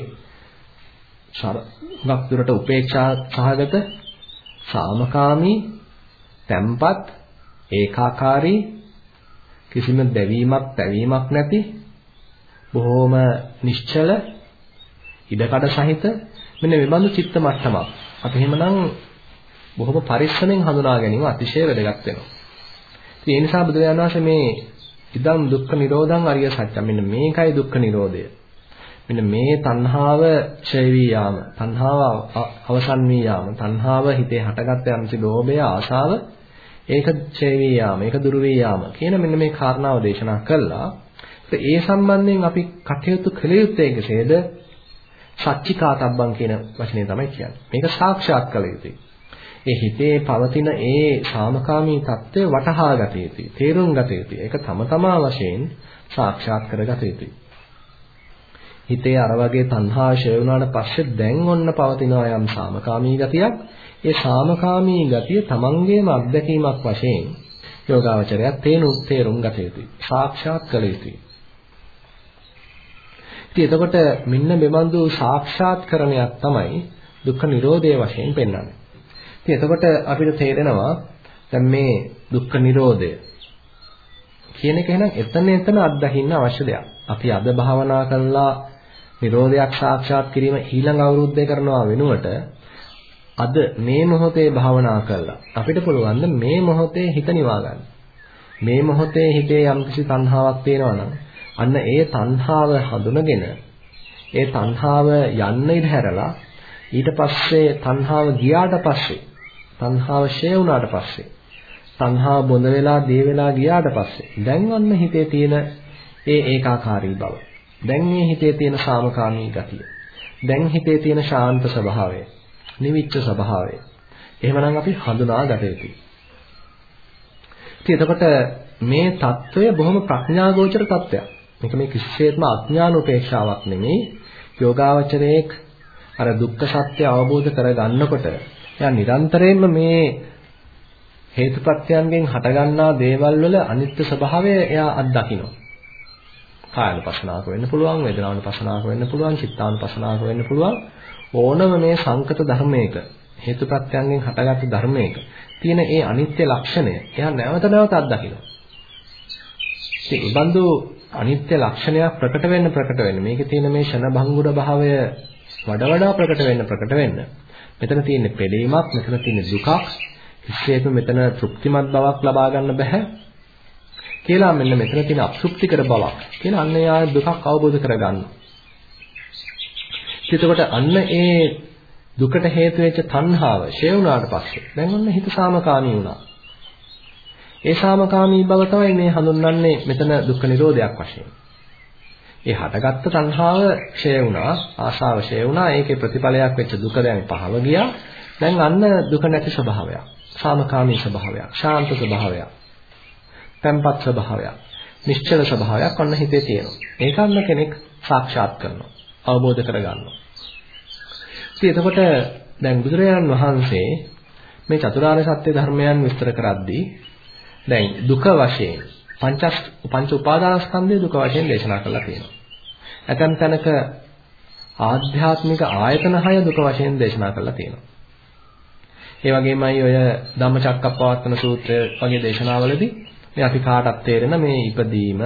ශරණක් දුරට උපේක්ෂා සහගත සාමකාමී තැම්පත් ඒකාකාරී කිසිම දැවීමක් පැවීමක් නැති බොහෝම නිශ්චල ඉඩකඩ සහිත මෙන්න මේ බඳු චිත්ත මට්ටමක්. අපි එහෙමනම් බොහොම පරිස්සමෙන් හඳුනා ගැනීම අතිශය වැදගත් වෙනවා. ඉතින් ඒ නිසා බුදුරජාණන් වහන්සේ මේ ඉදම් දුක්ඛ නිරෝධං අරිය සත්‍යම් මෙන්න මේකයි දුක්ඛ නිරෝධය. මෙන්න මේ තණ්හාව ඡය වී යාම, තණ්හාව අවසන් වී යාම, තණ්හාව හිතේ හටගත් යම්සි ලෝභය, ආශාව ඒක ඡේ වී යාම, ඒක දුරු වී යාම කියන මෙන්න මේ කාරණාව දේශනා කළා. ඒ සම්බන්ධයෙන් අපි කටයුතු කළ යුත්තේ කෙසේද? සච්චිකාතබ්බං කියන වචනේ තමයි කියන්නේ. මේක සාක්ෂාත් කළ යුතුයි. ඒ හිතේ පවතින ඒ සාමකාමී தත්ත්වය වටහා ගත යුතුයි. තේරුම් ගත යුතුයි. ඒක තම තමා වශයෙන් සාක්ෂාත් කරගත යුතුයි. හිතේ අර වගේ තණ්හා ෂය වුණාට පස්සේ දැන් ඔන්න පවතිනවා යම් සාමකාමී ගතියක්. ඒ සාමකාමී ගතිය තමන්ගේම අත්දැකීමක් වශයෙන් යෝගාවචරය තේනු තේරුම් ගත යුතුයි. සාක්ෂාත් කළ යුතුයි. ඉතින් එතකොට මෙන්න මෙබඳු සාක්ෂාත්කරණයක් තමයි දුක්ඛ නිරෝධයේ වශයෙන් පෙන්වන්නේ. ඉතින් එතකොට අපිට තේරෙනවා දැන් මේ දුක්ඛ නිරෝධය කියන එක එහෙනම් එතන එතන අත්දකින්න අවශ්‍ය දෙයක්. අපි අද භාවනා කළා නිරෝධයක් සාක්ෂාත් කිරීම ඊළඟ අවුරුද්දේ කරනවා වෙනුවට අද මේ මොහොතේ භාවනා කළා අපිට පුළුවන් මේ මොහොතේ හිත නිවා ගන්න. මේ මොහොතේ හිතේ යම්කිසි තණ්හාවක් තියෙනවා නම් අන්න ඒ තණ්හාව හඳුනගෙන ඒ තණ්හාව යන්න ඉඩ හැරලා ඊට පස්සේ තණ්හාව ගියාට පස්සේ තණ්හාව ෂේ වුණාට පස්සේ තණ්හාව බොඳ වෙලා දේ වෙලා ගියාට පස්සේ දැන් අන්න හිතේ තියෙන ඒ ඒකාකාරී බව. දැන් මේ හිතේ තියෙන සාමකාමී ගතිය. දැන් හිතේ තියෙන ශාන්ත ස්වභාවය. නිවිච්ච ස්වභාවය. එහෙමනම් අපි හඳුනා ගත යුතුයි. ඉතින් එතකොට මේ తত্ত্বය බොහොම ප්‍රඥාගෝචර తত্ত্বයක් මේක මේ කිසිසේත්ම අඥාන උපේක්ෂාවක් නෙමෙයි. යෝගාවචරයේක් අර දුක්ඛ සත්‍ය අවබෝධ කරගන්නකොට එයා නිරන්තරයෙන්ම මේ හේතුප්‍රත්‍යයන්ගෙන් හටගන්නා දේවල් වල අනිත්‍ය ස්වභාවය එයා අත්දකිනවා. කායනුපස්සනාවක වෙන්න පුළුවන්, වේදනානුපස්සනාවක වෙන්න පුළුවන්, චිත්තානුපස්සනාවක වෙන්න පුළුවන්. ඕනම මේ සංකත ධර්මයක හේතුප්‍රත්‍යයන්ගෙන් හටගත් ධර්මයක තියෙන ඒ අනිත්‍ය ලක්ෂණය එයා නැවත නැවත අත්දකිනවා. ඉතින් ඒ බඳු අනිත්‍ය ලක්ෂණයක් ප්‍රකට වෙන්න ප්‍රකට වෙන්න. මේකේ තියෙන මේ ෂණ භංගුර භාවය වඩා වඩා ප්‍රකට වෙන්න ප්‍රකට වෙන්න. මෙතන තියෙන පෙළීමක් මෙතන තියෙන දුකක්. විශේෂයෙන්ම මෙතන තෘප්තිමත් බවක් ලබා ගන්න බෑ කියලා මෙන්න මෙතන තියෙන අප්‍රුප්තිකර බවක්. කියලා අන්න යා දුකක් අවබෝධ කරගන්න. එතකොට අන්න ඒ දුකට හේතු වෙච්ච තණ්හාව ෂේ වුණාට පස්සේ දැන් ඔන්න හිත සාමකාමී වුණා. ඒ සාමකාමී බව තමයි මේ හඳුන්වන්නේ මෙතන දුක්ඛ නිරෝධයක් වශයෙන්. ඒ හටගත්ත තණ්හාව ක්ෂය වුණා, ආශාව ක්ෂය වුණා. ඒකේ ප්‍රතිඵලයක් වෙච්ච දුක දැන් පහව ගියා. දැන් අන්න දුක නැති ස්වභාවයක්. සාමකාමී ස්වභාවයක්, ශාන්ත ස්වභාවයක්. tempat ස්වභාවයක්. නිශ්චල ස්වභාවයක් අන්න හිතේ තියෙනවා. ඒක අන්න කෙනෙක් සාක්ෂාත් කරනවා. අවබෝධ කරගන්නවා. ඉතින් එතකොට දැන් බුදුරජාණන් වහන්සේ මේ චතුරාර්ය සත්‍ය ධර්මයන් විස්තර කරද්දී දැන් දුක වශයෙන් පංච පංච උපාදානස්කන්ධය දුක වශයෙන් දේශනා කරලා තියෙනවා. ඇතැම් තැනක ආධ්‍යාත්මික ආයතන හය දුක වශයෙන් දේශනා කරලා තියෙනවා. ඒ වගේමයි ඔය ධම්මචක්කප්පවත්තන සූත්‍රය වගේ දේශනාවලදී මේ අපි කාටත් තේරෙන මේ ඉපදීම,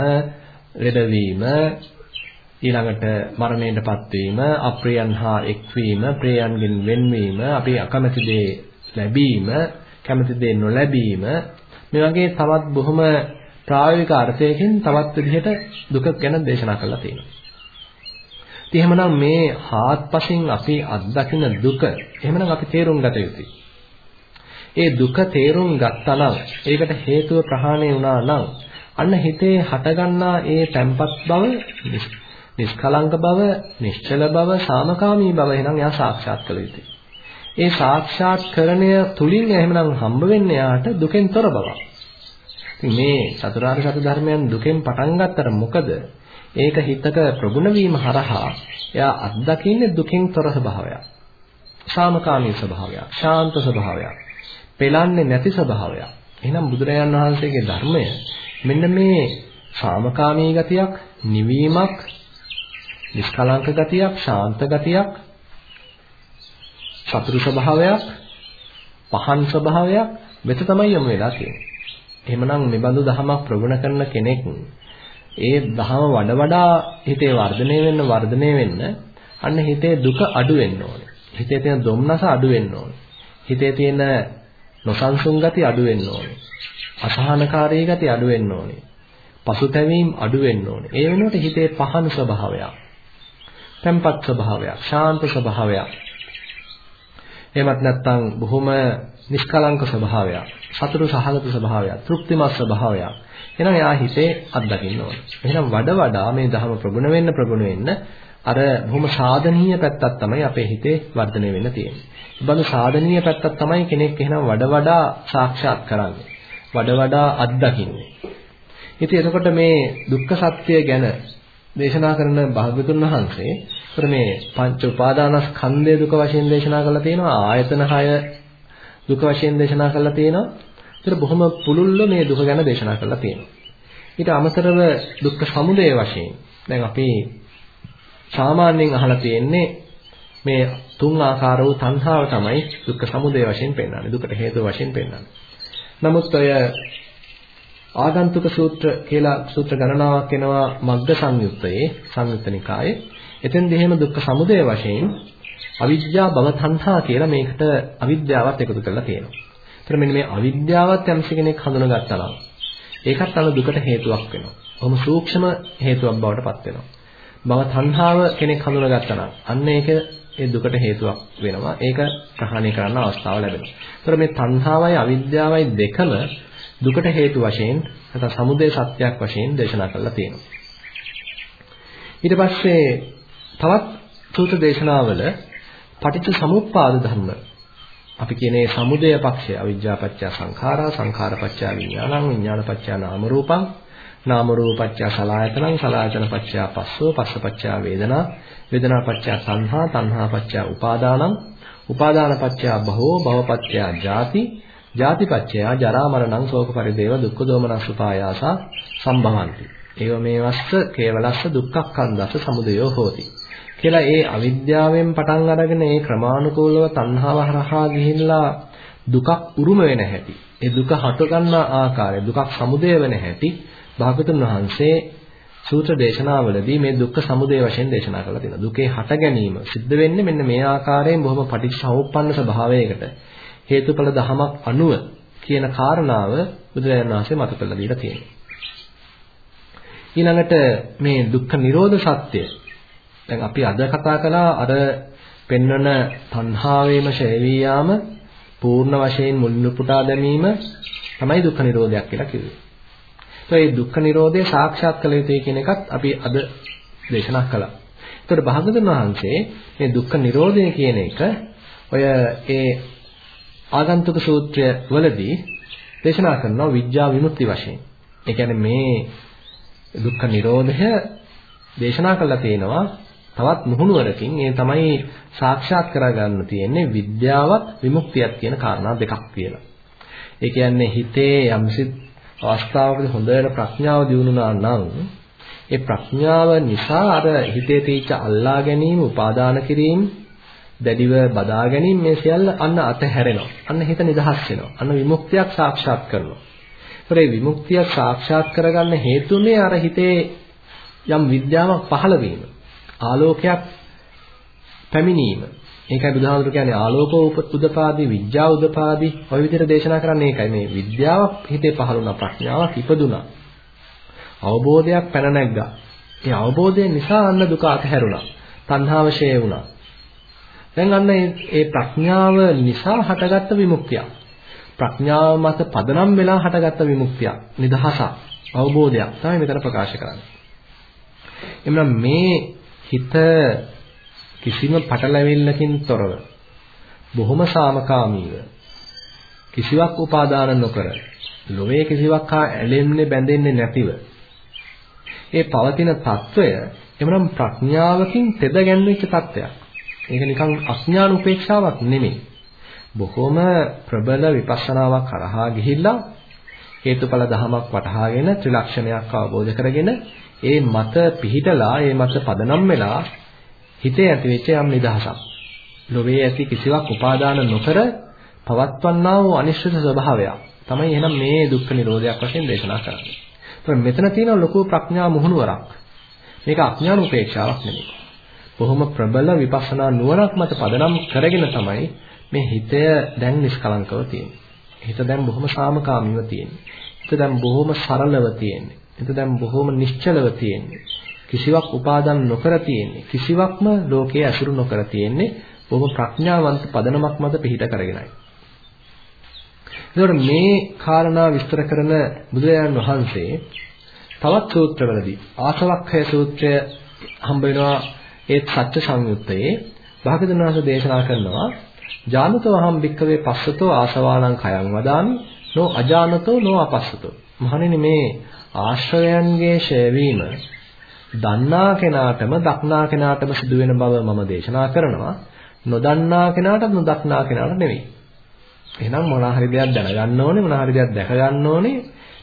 ලෙඩවීම, ඊළඟට මරණයටපත් වීම, අප්‍රියයන් හා එක්වීම, ප්‍රියයන්ගෙන් වෙන්වීම, අපි අකමැති දේ ලැබීම, කැමති දේ නොලැබීම මේ වගේ තවත් බොහොම ප්‍රායෝගික අර්ථයකින් තවත් විදිහට දුක ගැන දේශනා කරලා තියෙනවා. ඉතින් එහෙමනම් මේ හාත්පසින් අපි අත්දකින දුක එහෙමනම් අපි තේරුම් ගත යුතුයි. ඒ දුක තේරුම් ගත්තා නම් ඒකට හේතුව ප්‍රහාණය වුණා නම් අන්න හිතේ හටගන්නා ඒ තැම්පත් බව නිෂ්කලංක බව, නිශ්චල බව, සාමකාමී බව එහෙනම් එයා සාක්ෂාත් කළ යුතුයි. ඒ සාක්ෂාත්කරණය තුලින් එහෙමනම් හම්බ වෙන්නේ යාට දුකෙන් තොර බවක්. ඉතින් මේ චතුරාර්ය සත්‍ය ධර්මයන් දුකෙන් පටන් ගත්තට මොකද? ඒක හිතක ප්‍රගුණ වීම හරහා එයා අත්දකින්නේ දුකෙන් තොර ස්වභාවයක්. සාමකාමී ස්වභාවයක්, ශාන්ත ස්වභාවයක්, පෙළන්නේ නැති ස්වභාවයක්. එහෙනම් බුදුරජාන් වහන්සේගේ ධර්මය මෙන්න මේ සාමකාමී ගතියක්, නිවීමක්, නිෂ්කලංක ගතියක්, ශාන්ත ගතියක්, සතුරු ස්වභාවයක්, පහන් ස්වභාවයක් වෙත තමයි යොමු වෙලා තියෙන්නේ. එහෙමනම් මේ බඳු දහමක් ප්‍රගුණ කරන කෙනෙක් ඒ දහම වඩ වඩා හිතේ වර්ධනය වෙන්න වර්ධනය වෙන්න අන්න හිතේ දුක අඩු වෙන්න ඕනේ. හිතේ තියෙන දුම්නස අඩු වෙන්න ඕනේ. හිතේ තියෙන නොසන්සුන් ගති අඩු වෙන්න ඕනේ. අසහනකාරී ගති අඩු වෙන්න ඕනේ. පසුතැවීම් අඩු වෙන්න ඕනේ. ඒ වෙනුවට හිතේ පහන් ස්වභාවයක්, tempat ස්වභාවයක්, ශාන්ත ස්වභාවයක්. එහෙමත් නැත්නම් බොහොම නිෂ්කලංක ස්වභාවයක්, සතුරු සහගත ස්වභාවයක්, තෘප්තිමත් ස්වභාවයක්. එහෙනම් එයා හිතේ අත්දකින්න ඕනේ. එහෙනම් වඩ වඩා මේ ධර්ම ප්‍රගුණ වෙන්න ප්‍රගුණ වෙන්න අර බොහොම සාධනීය පැත්තක් තමයි අපේ හිතේ වර්ධනය වෙන්න තියෙන්නේ. බඳු සාධනීය පැත්තක් තමයි කෙනෙක් එහෙනම් වඩ වඩා සාක්ෂාත් කරන්නේ. වඩ වඩා අත්දකින්නේ. ඉතින් එතකොට මේ දුක්ඛ සත්‍ය ගැන දේශනා කරන භාග්‍යතුන් වහන්සේ ඒතර මේ පංච උපාදානස්කන්ධය දුක වශයෙන් දේශනා කරලා තියෙනවා ආයතන 6 දුක වශයෙන් දේශනා කරලා තියෙනවා. ඒතර බොහොම පුළුල්ව මේ දුක ගැන දේශනා කරලා තියෙනවා. ඊට අමතරව දුක්ඛ සමුදය වශයෙන් දැන් අපි සාමාන්‍යයෙන් අහලා තියෙන්නේ මේ තුන් ආකාර වූ තණ්හාව තමයි දුක්ඛ සමුදය වශයෙන් පෙන්වන්නේ දුකට හේතුව වශයෙන් පෙන්වන්නේ. නමුත් ඔය ආගන්තුක සූත්‍ර කියලා සූත්‍ර ගණනාවක් එනවා මග්ග සංයුත්තේ සංයුත්ත නිකායේ. එතෙන්දී එහෙම දුක්ඛ සමුදය වශයෙන් අවිද්‍යා භව තණ්හා කියලා මේකට අවිද්‍යාවත් එකතු කරලා තියෙනවා. ඒතර මෙන්න මේ අවිද්‍යාවත් යම්සි කෙනෙක් හඳුනගත්තා නම් ඒකත් අන දුකට හේතුවක් වෙනවා. බොහොම සූක්ෂම හේතුවක් බවට පත් වෙනවා. භව තණ්හාව කෙනෙක් හඳුනගත්තා නම් අන්න ඒක ඒ දුකට හේතුවක් වෙනවා. ඒක ප්‍රහාණය කරන්න අවස්ථාව ලැබෙනවා. ඒතර මේ තණ්හාවයි අවිද්‍යාවයි දෙකම දුකට හේතු වශයෙන් නැත්නම් සමුදය සත්‍යයක් වශයෙන් දේශනා කරලා තියෙනවා. ඊට පස්සේ තවත් සූත්‍ර දේශනාවල පටිච්ච සමුප්පාද ධර්ම අපි කියන්නේ සමුදය පක්ෂය අවිජ්ජාපච්චය සංඛාරා සංඛාරපච්චය විඥානං විඥානපච්චය නාම රූපං නාම රූපපච්චය සලආයතනං සලආයතනපච්චය පස්සෝ පස්සපච්චය වේදනා වේදනාපච්චය සංහා සංහාපච්චය උපාදානං උපාදානපච්චය භවෝ භවපච්චය ජාති ජාතිපච්චය ජරා මරණං ශෝක පරිදේව දුක්ඛ දෝමනස් උපායාසා සම්භවಂತಿ ඒව මේ වස්ස කේවලස්ස දුක්ඛක්ඛන්දස්ස සමුදයෝ හෝති. කියලා ඒ අවිද්‍යාවෙන් පටන් අරගෙන ඒ ක්‍රමානුකූලව තණ්හාව හරහා ගිහිල්ලා දුකක් උරුම වෙන හැටි ඒ දුක හට ගන්නා ආකාරය දුකක් සමුදය වෙන හැටි භාගතුන් වහන්සේ සූත්‍ර දේශනාවලදී මේ දුක්ඛ සමුදය වශයෙන් දේශනා කරලා තියෙනවා. දුකේ හට ගැනීම සිද්ධ වෙන්නේ මෙන්න මේ ආකාරයෙන් බොහොම පටිච්චසමුප්පන්න ස්වභාවයකට. හේතුඵල ධමයක් අනුව කියන කාරණාව බුදුරජාණන් වහන්සේ මත කරලා දීලා තියෙනවා. ඊළඟට මේ දුක්ඛ නිරෝධ සත්‍ය දැන් අපි අද කතා කළා අර පෙන්වන තණ්හාවේම ෂේවී යාම පූර්ණ වශයෙන් මුලින් උපුටා දැමීම තමයි දුක්ඛ නිරෝධයක් කියලා කිව්වේ. ඒ දුක්ඛ නිරෝධය සාක්ෂාත් කළ යුතුයි කියන එකත් අපි අද දේශනා කළා. ඒතකොට භාගතුන් වහන්සේ මේ දුක්ඛ නිරෝධය කියන එක ඔය ඒ ආගන්තුක සූත්‍රය වලදී දේශනා කරනවා විඥා විමුක්ති වශයෙන්. ඒ කියන්නේ මේ දුක්ඛ නිරෝධය දේශනා කළා තියෙනවා තවත් මුහුණුවරකින් ඒ තමයි සාක්ෂාත් කරගන්න තියෙන්නේ විද්‍යාවත් විමුක්තියත් කියන කාරණා දෙකක් කියලා. ඒ කියන්නේ හිතේ යම්සි අවස්ථාවකදී හොඳට ප්‍රඥාව දියුණුනා නම් ඒ ප්‍රඥාව නිසා අර හිතේ තීච්ච අල්ලා ගැනීම, උපාදාන කිරීම, දැඩිව බදා ගැනීම මේ සියල්ල අන්න අතහැරෙනවා. අන්න හිත නිදහස් වෙනවා. අන්න විමුක්තියක් සාක්ෂාත් කරනවා. ඒ විමුක්තිය සාක්ෂාත් කරගන්න හේතුනේ අර හිතේ යම් විද්‍යාවක් පහළ වීම. ආලෝකයක් පැමිණීම. ඒකයි බුදුහාමුදුරු කියන්නේ ආලෝකෝ උදපාදී විඥා උදපාදී ওই විදිහට දේශනා කරන්නේ ඒකයි මේ විද්‍යාව හිතේ පහළ වුණා ප්‍රඥාවක් ඉපදුනා. අවබෝධයක් පැන නැග්ගා. ඒ අවබෝධය නිසා අන්න දුක අතහැරුණා. තණ්හාව ෂේ වුණා. දැන් අන්න ඒ ප්‍රඥාව නිසා හටගත්ත විමුක්තිය. ප්‍රඥාව මත පදනම් වෙලා හටගත්ත විමුක්තිය. නිදහස, අවබෝධයක් තමයි මෙතන ප්‍රකාශ කරන්නේ. එම්නම් මේ හිත කිසිම පටලැවිල්ලකින් තොරව බොහොම සාමකාමීව කිසිවක් උපාදාන නොකර ලෝමේ කිසිවක් හා ඇලෙන්නේ බැඳෙන්නේ නැතිව ඒ පවතින తত্ত্বය එමනම් ප්‍රඥාවකින් තෙද ගැන්වෙච්ච తত্ত্বයක් ඒක නිකන් අඥාන උපේක්ෂාවක් නෙමෙයි. බොහොම ප්‍රබල විපස්සනාවක් කරහා ගිහිල්ලා හේතුඵල ධමයක් වටහාගෙන ත්‍රිලක්ෂණයක් අවබෝධ කරගෙන ඒ මත පිහිටලා ඒ මත පදනම් වෙලා හිතේ ඇතිවෙච්ච යම් නිදහසක්. ලෝභයේ ඇති කිසිවක් උපාදාන නොකර පවත්වන්නා වූ අනිශ්චිත ස්වභාවයක්. තමයි එහෙනම් මේ දුක්ඛ නිරෝධයක් වශයෙන් දේශනා කරන්නේ. ඒත් මෙතන තියෙන ලොකු ප්‍රඥා මුහුණුවරක්. මේක අඥාන උපේක්ෂාවක් නෙමෙයි. බොහොම ප්‍රබල විපස්සනා නුවණක් මත පදනම් කරගෙන තමයි මේ හිතය දැන් නිෂ්කලංකව තියෙන්නේ. හිත දැන් බොහොම සාමකාමීව තියෙන්නේ. හිත දැන් බොහොම සරලව තියෙන්නේ. හිත දැන් බොහොම නිශ්චලව තියෙන්නේ. කිසිවක් උපාදාන නොකර තියෙන්නේ. කිසිවක්ම ලෝකයේ අසුරු නොකර තියෙන්නේ. බොහොම ප්‍රඥාවන්ත පදනමක් මත පිහිට කරගෙනයි. එතකොට මේ කාරණා විස්තර කරන බුදුරජාණන් වහන්සේ තවත් සූත්‍රවලදී ආසවක්ඛය සූත්‍රය හම්බ වෙනවා ඒ සත්‍ය සංයුත්තේ භාගතුන් වහන්සේ දේශනා කරනවා ජානතෝ අහම් භික්කවේ පස්සතෝ ආසවානං khයං වදාමි නෝ අජානතෝ නෝ අපස්සතෝ. මහණෙනි මේ ආශ්‍රයයන්ගේ ෂයවීම දන්නා කෙනාටම දක්නා කෙනාටම සිදුවෙන බව මම දේශනා කරනවා. නොදන්නා කෙනාට නොදක්නා කෙනාට නෙවෙයි. එහෙනම් මොනවා හරි දෙයක් දැනගන්න ඕනේ මොනවා හරි දෙයක් දැක ගන්න ඕනේ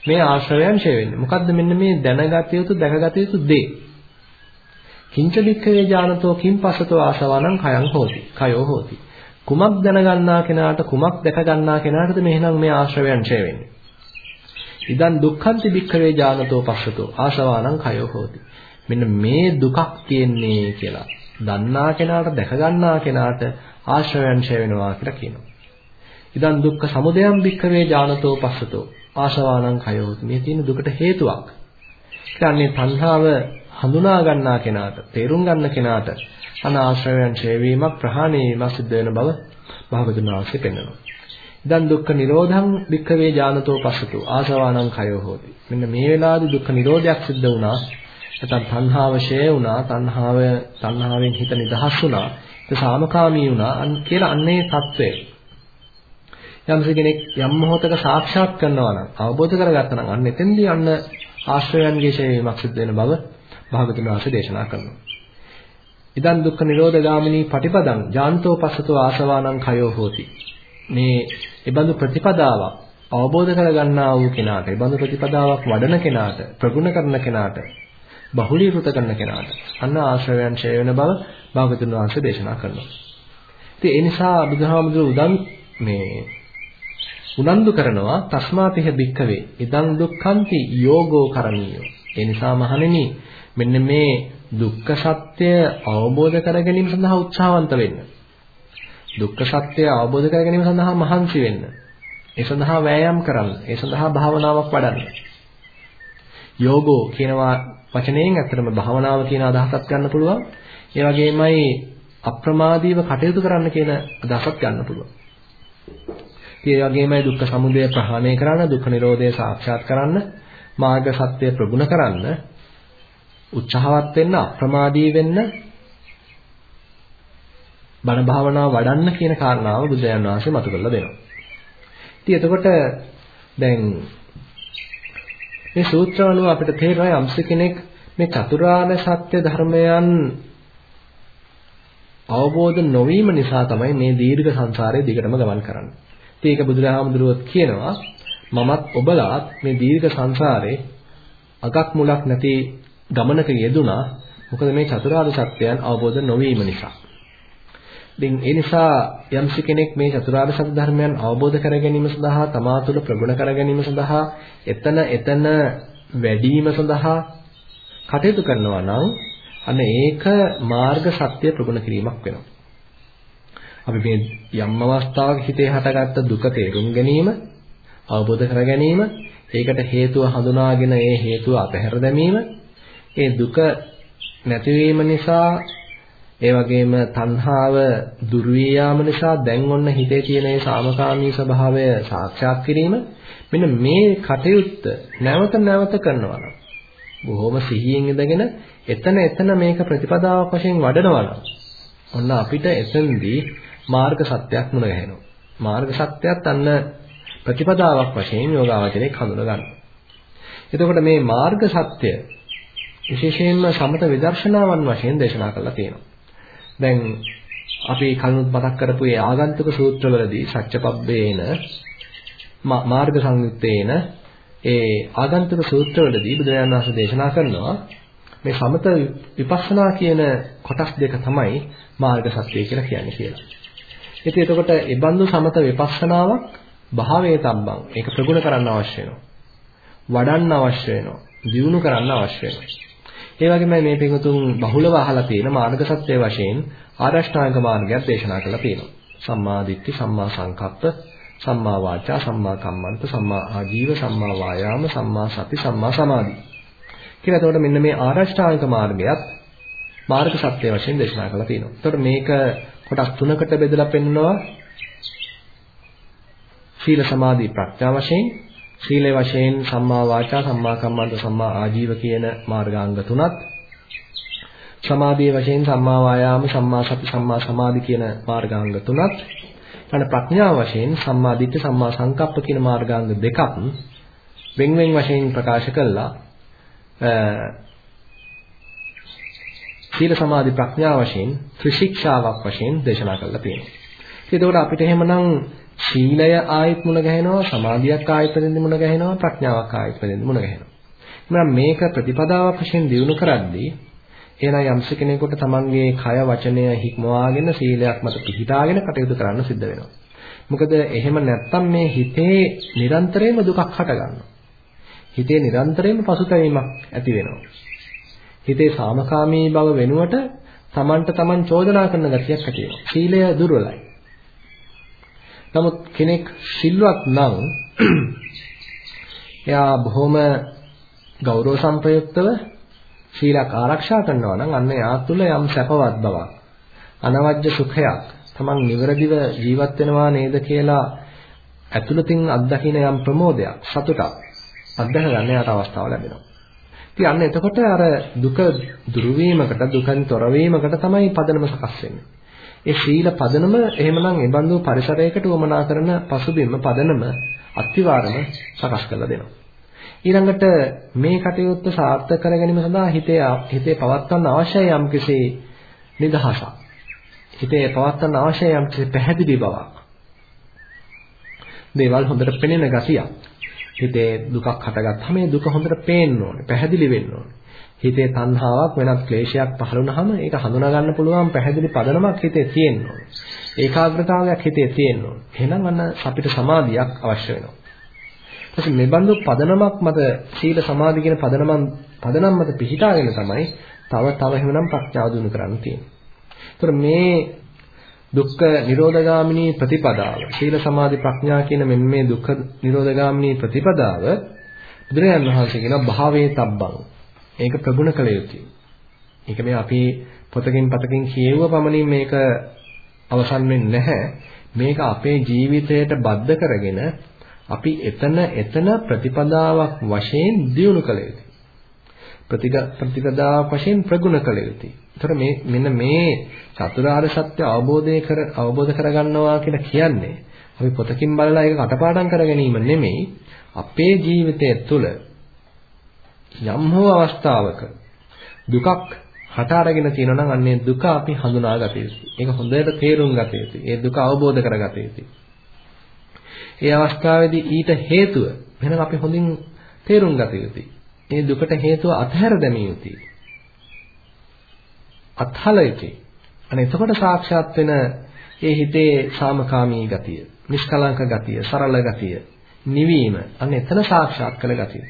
මේ ආශ්‍රවයන් ෂය වෙන්නේ මොකද්ද මෙන්න මේ දැනගත යුතු දැකගත යුතු දේ? කිංච වික්ඛවේ ඥානතෝ කිං පසතෝ ආශවණං khයං හෝති khයෝ හෝති කුමක් දැනගන්නා කෙනාට කුමක් දැක ගන්නා කෙනාටද මෙහෙනම් මේ ආශ්‍රවයන් ඡය වෙන්නේ. ඉදන් දුක්ඛන්ති භික්ඛවේ ඥානතෝ පස්සතෝ ආශවානං කයෝ හෝති. මෙන්න මේ දුකක් තියෙන්නේ කියලා දන්නා කෙනාට දැක ගන්නා කෙනාට ආශ්‍රවයන් ඡය වෙනවා කියලා කියනවා. ඉදන් දුක්ඛ සමුදයං භික්ඛවේ ඥානතෝ පස්සතෝ ආශවානං කයෝ හෝති. මේ තියෙන දුකට හේතුවක්. කියන්නේ තණ්හාව හඳුනා ගන්නා කෙනාට, තේරුම් ගන්න කෙනාට අනාශ්‍රයයන් ඡේවීමක් ප්‍රහාණය වීමක් සිද්ධ වෙන බව භාගතුන් වහන්සේ පෙන්වනවා. ඉදන් දුක්ඛ නිරෝධං වික්ඛවේ ඥානතෝ පස්සතු ආසවානං khයෝ හෝති. මෙන්න මේ වෙලාවේදී දුක්ඛ නිරෝධයක් සිද්ධ වුණා. නැත්නම් තණ්හාව ෂේ වුණා, තණ්හාව තණ්හාවෙන් හිත නිදහස් වුණා, ඒක සාමකාමී වුණා කියලා අන්නේ తත්වය. යම්ස කෙනෙක් යම් මොහොතක සාක්ෂාත් කරනවා නම් අවබෝධ කරගත්තා නම් අන්න එතෙන්දී අන්න ආශ්‍රයයන්ගේ ඡේවීමක් සිද්ධ වෙන බව භාගතුන් වහන්සේ දේශනා කරනවා. ඉදන් දුක්ඛ නිරෝධ ගාමිනී පටිපදං ජාන්තෝ පස්සතෝ ආසවානං කයෝ හෝති. මේ ඒබඳු ප්‍රතිපදාවක් අවබෝධ කරගන්නා වූ කෙනාට, ඒබඳු ප්‍රතිපදාවක් වඩන කෙනාට, ප්‍රගුණ කරන කෙනාට, බහුලීකృత කරන කෙනාට අන්න ආශ්‍රයයන් ඡය වෙන බව භාගතුන් වහන්සේ දේශනා කරනවා. ඉතින් ඒ නිසා බුදුහාමුදුරු උදන් මේ උනන්දු කරනවා තස්මාතිහ භික්ඛවේ ඉදං දුක්ඛන්ති යෝගෝ කරණීයෝ. ඒ නිසා මහණෙනි මෙන්න මේ දුක්ඛ සත්‍ය අවබෝධ කර ගැනීම සඳහා උත්සාහවන්ත වෙන්න. දුක්ඛ සත්‍ය අවබෝධ කර ගැනීම සඳහා මහන්සි වෙන්න. ඒ සඳහා වෑයම් කරන්න. ඒ සඳහා භාවනාවක් වඩන්න. යෝගෝ කියනවා වචනයෙන් ඇත්තටම භාවනාව කියන අදහසක් ගන්න පුළුවන්. ඒ වගේමයි අප්‍රමාදීව කටයුතු කරන්න කියන අදහසක් ගන්න පුළුවන්. ඒ වගේමයි දුක්ඛ සමුදය ප්‍රහාණය කරන්න, දුක්ඛ නිරෝධය සාක්ෂාත් කරන්න, මාර්ග සත්‍ය ප්‍රගුණ කරන්න උත්සාහවත් වෙන්න, අප්‍රමාදී වෙන්න බණ භාවනාව වඩන්න කියන කාරණාව බුදුරජාන් වහන්සේ මතු කරලා දෙනවා. ඉතින් එතකොට දැන් මේ සූත්‍ර අනුව අපිට තේරෙනවා යම්ස කෙනෙක් මේ චතුරාර්ය සත්‍ය ධර්මයන් අවබෝධ නොවීම නිසා තමයි මේ දීර්ඝ සංසාරයේ දිගටම ගමන් කරන්නේ. ඉතින් ඒක බුදුරහාමුදුරුවෝ කියනවා මමත් ඔබලාත් මේ දීර්ඝ සංසාරේ අගක් මුලක් නැති ගමනක යෙදුනා. මොකද මේ චතුරාර්ය සත්‍යයන් අවබෝධ නොවීම නිසා. ඉතින් ඒ නිසා යම්සි කෙනෙක් මේ චතුරාර්ය සත්‍ය ධර්මයන් අවබෝධ කර ගැනීම සඳහා තමා තුළ ප්‍රගුණ කර ගැනීම සඳහා එතන එතන වැඩිම සඳහා කටයුතු කරනවා නම් අන්න ඒක මාර්ග සත්‍ය ප්‍රගුණ කිරීමක් වෙනවා. අපි මේ යම් අවස්ථාවක හිතේ හටගත්ත දුක තේරුම් ගැනීම අවබෝධ කර ගැනීම ඒකට හේතුව හඳුනාගෙන ඒ හේතුව අතහැර දැමීම ඒ දුක නැතිවීම නිසා ඒ වගේම තණ්හාව දුරු යාම නිසා දැන් ඔන්න හිතේ තියෙන ඒ සාමකාමී ස්වභාවය සාක්ෂාත් කිරීම මෙන්න මේ කටයුත්ත නැවත නැවත කරනවා නම් බොහොම සිහියෙන් ඉඳගෙන එතන එතන මේක ප්‍රතිපදාවක් වශයෙන් වඩනවා නම් ඔන්න අපිට එතෙන්දී මාර්ග සත්‍යයක් මුණ ගැහෙනවා. මාර්ග සත්‍යයත් අන්න ප්‍රතිපදාවක් වශයෙන් යෝගාවචරයේ හඳුනා ගන්නවා. එතකොට මේ මාර්ග සත්‍ය විශේෂයෙන්ම සමත විදර්ශනාවන් වශයෙන් දේශනා කරලා තියෙනවා. දැන් අපි කලිනුත් මතක් කරපු ඒ ආගන්තුක සූත්‍රවලදී සත්‍යපබ්බේන මාර්ග සංයුත්තේන ඒ ආගන්තුක සූත්‍රවලදී බුදුරජාණන් වහන්සේ දේශනා කරනවා මේ සමත විපස්සනා කියන කොටස් දෙක තමයි මාර්ග සත්‍ය කියලා කියන්නේ කියලා. ඉතින් එතකොට ඒ බඳු සමත විපස්සනාවක් භාවයේ තබ්බන් ඒක ප්‍රගුණ කරන්න අවශ්‍ය වෙනවා. වඩන්න අවශ්‍ය වෙනවා. දියුණු කරන්න අවශ්‍ය වෙනවා. ඒ වගේම මේ පිටුතුන් බහුලව අහලා තියෙන මාර්ග සත්‍ය වශයෙන් ආරෂ්ඨාංග මාර්ගයක් දේශනා කරලා තියෙනවා. සම්මා දිට්ඨි, සම්මා සංකප්ප, සම්මා වාචා, සම්මා කම්මන්ත, සම්මා ආජීව, සම්මා වායාම, සම්මා සති, සම්මා සමාධි. කියලා එතකොට මෙන්න මේ ආරෂ්ඨාංග මාර්ගයත් මාර්ග සත්‍ය වශයෙන් දේශනා කරලා තියෙනවා. එතකොට මේක කොටස් තුනකට බෙදලා පෙන්නනවා සීල සමාධි ප්‍රඥා වශයෙන් සීලේ වශයෙන් සම්මා වාචා සම්මා කම්මන්ත සම්මා ආජීව කියන මාර්ගාංග තුනත් සමාධියේ වශයෙන් සම්මා වායාම සම්මා සති සම්මා සමාධි කියන මාර්ගාංග තුනත් ඊට ප්‍රඥා වශයෙන් සම්මා දිට්ඨි සම්මා සංකප්ප කියන මාර්ගාංග දෙකක් වෙන් වෙන් වශයෙන් ප්‍රකාශ කළා සීල සමාධි ප්‍රඥා වශයෙන් ත්‍රිශික්ෂාවක් වශයෙන් දේශනා කරලා තියෙනවා. ඒකෝට අපිට එහෙමනම් සීලය ආයත් මුණ ගැහෙනවා, සමාධියක් ආයත් වෙනින්ද මුණ ගැහෙනවා, ප්‍රඥාවක් ආයත් වෙනින්ද මුණ ගැහෙනවා. එහෙනම් මේක ප්‍රතිපදාවක් වශයෙන් දිනු කරද්දී එහෙනම් යම්ස කෙනෙකුට තමන්ගේ කය වචනය හික්මවාගෙන සීලයක් මත පිහිටාගෙන කටයුතු කරන්න සිද්ධ වෙනවා. මොකද එහෙම නැත්තම් මේ හිතේ නිරන්තරයෙන්ම දුකක් හටගන්නවා. හිතේ නිරන්තරයෙන්ම පසුතැවීමක් ඇති වෙනවා. හිතේ සාමකාමී බව වෙනුවට තමන්ට තමන් චෝදනා කරන ගතියක් ඇති වෙනවා. සීලය දුර්වලයි. නමුත් කෙනෙක් සිල්වත් නම් එයා බොහොම ගෞරව සම්ප්‍රයුක්තව සීලයක් ආරක්ෂා කරනවා නම් අන්න එයා තුළ යම් සැපවත් බවක් අනවජ්‍ය සුඛයක් තමන් නිවැරදිව ජීවත් වෙනවා නේද කියලා ඇතුළතින් අත්දකින යම් ප්‍රමෝදයක් සතුටක් අත්දැක ගන්න යාට අවස්ථාව ලැබෙනවා. ඉතින් අන්න එතකොට අර දුක දුරු වීමකට දුකෙන් තොර වීමකට තමයි පදනම සකස් වෙන්නේ. ඒ සීල පදනම එහෙමනම් ඒ බඳු පරිසරයකට උවමනා කරන පසුබිම පදනම අත්විවරම සකස් කරලා දෙනවා. ඊළඟට මේ කටයුත්ත සාර්ථක කර ගැනීම සඳහා හිතේ හිතේ පවත්වන්න අවශ්‍ය යම්කිසි නිදහසක්. හිතේ පවත්වන්න අවශ්‍ය යම්කිසි පැහැදිලි බවක්. දේවල් හොඳට පෙනෙන ගතියක්. හිතේ දුකක් හටගත්තාම මේ දුක හොඳට පේන්න ඕනේ, පැහැදිලි වෙන්න ඕනේ. හිතේ තණ්හාවක් වෙනත් ක්ලේශයක් පහළ වුණාම ඒක හඳුනා ගන්න පුළුවන් පැහැදිලි පදනමක් හිතේ තියෙන්න ඕනේ. ඒකාග්‍රතාවයක් හිතේ තියෙන්න ඕනේ. එහෙනම් අන්න අපිට සමාධියක් අවශ්‍ය වෙනවා. ඊට මේ බඳු පදනමක් මත සීල සමාධි කියන පදනම පදනම් මත පිහිටාගෙන තමයි තව තව එහෙමනම් ප්‍රඥාව දිනු කරන්න තියෙන්නේ. ඒතර මේ දුක්ඛ නිරෝධගාමිනී ප්‍රතිපදාව සීල සමාධි ප්‍රඥා කියන මෙන්න මේ දුක්ඛ නිරෝධගාමිනී ප්‍රතිපදාව බුදුරජාණන් වහන්සේ කියන භාවයේ තබ්බං ඒක ප්‍රගුණ කළ යුතුයි. ඒක මේ අපි පොතකින් පතකින් කියවුව පමණින් මේක අවසන් වෙන්නේ නැහැ. මේක අපේ ජීවිතයට බද්ධ කරගෙන අපි එතන එතන ප්‍රතිපදාවක් වශයෙන් දියුණු කළ යුතුයි. ප්‍රතිපදාවක් වශයෙන් ප්‍රගුණ කළ යුතුයි. ඒතර මේ මෙන්න මේ චතුරාර්ය සත්‍ය අවබෝධය කර අවබෝධ කරගන්නවා කියලා කියන්නේ අපි පොතකින් බලලා ඒක කටපාඩම් කර ගැනීම නෙමෙයි අපේ ජීවිතය තුළ යම් හෝ අවස්ථාවක දුකක් හට අරගෙන තියෙනවා නම් අන්නේ දුක අපි හඳුනා ගත යුතුයි. ඒක හොඳට තේරුම් ගත යුතුයි. ඒ දුක අවබෝධ කරගත යුතුයි. ඒ අවස්ථාවේදී ඊට හේතුව වෙනම අපි හොඳින් තේරුම් ගත යුතුයි. මේ දුකට හේතුව අත්හැර දැමිය යුතුයි. අත්හල යුතුයි. අනේ එතකොට සාක්ෂාත් වෙන ඒ හිතේ සාමකාමී ගතිය, නිෂ්කලංක ගතිය, සරල ගතිය, නිවීම අන්න එතන සාක්ෂාත් කළ ගතිය.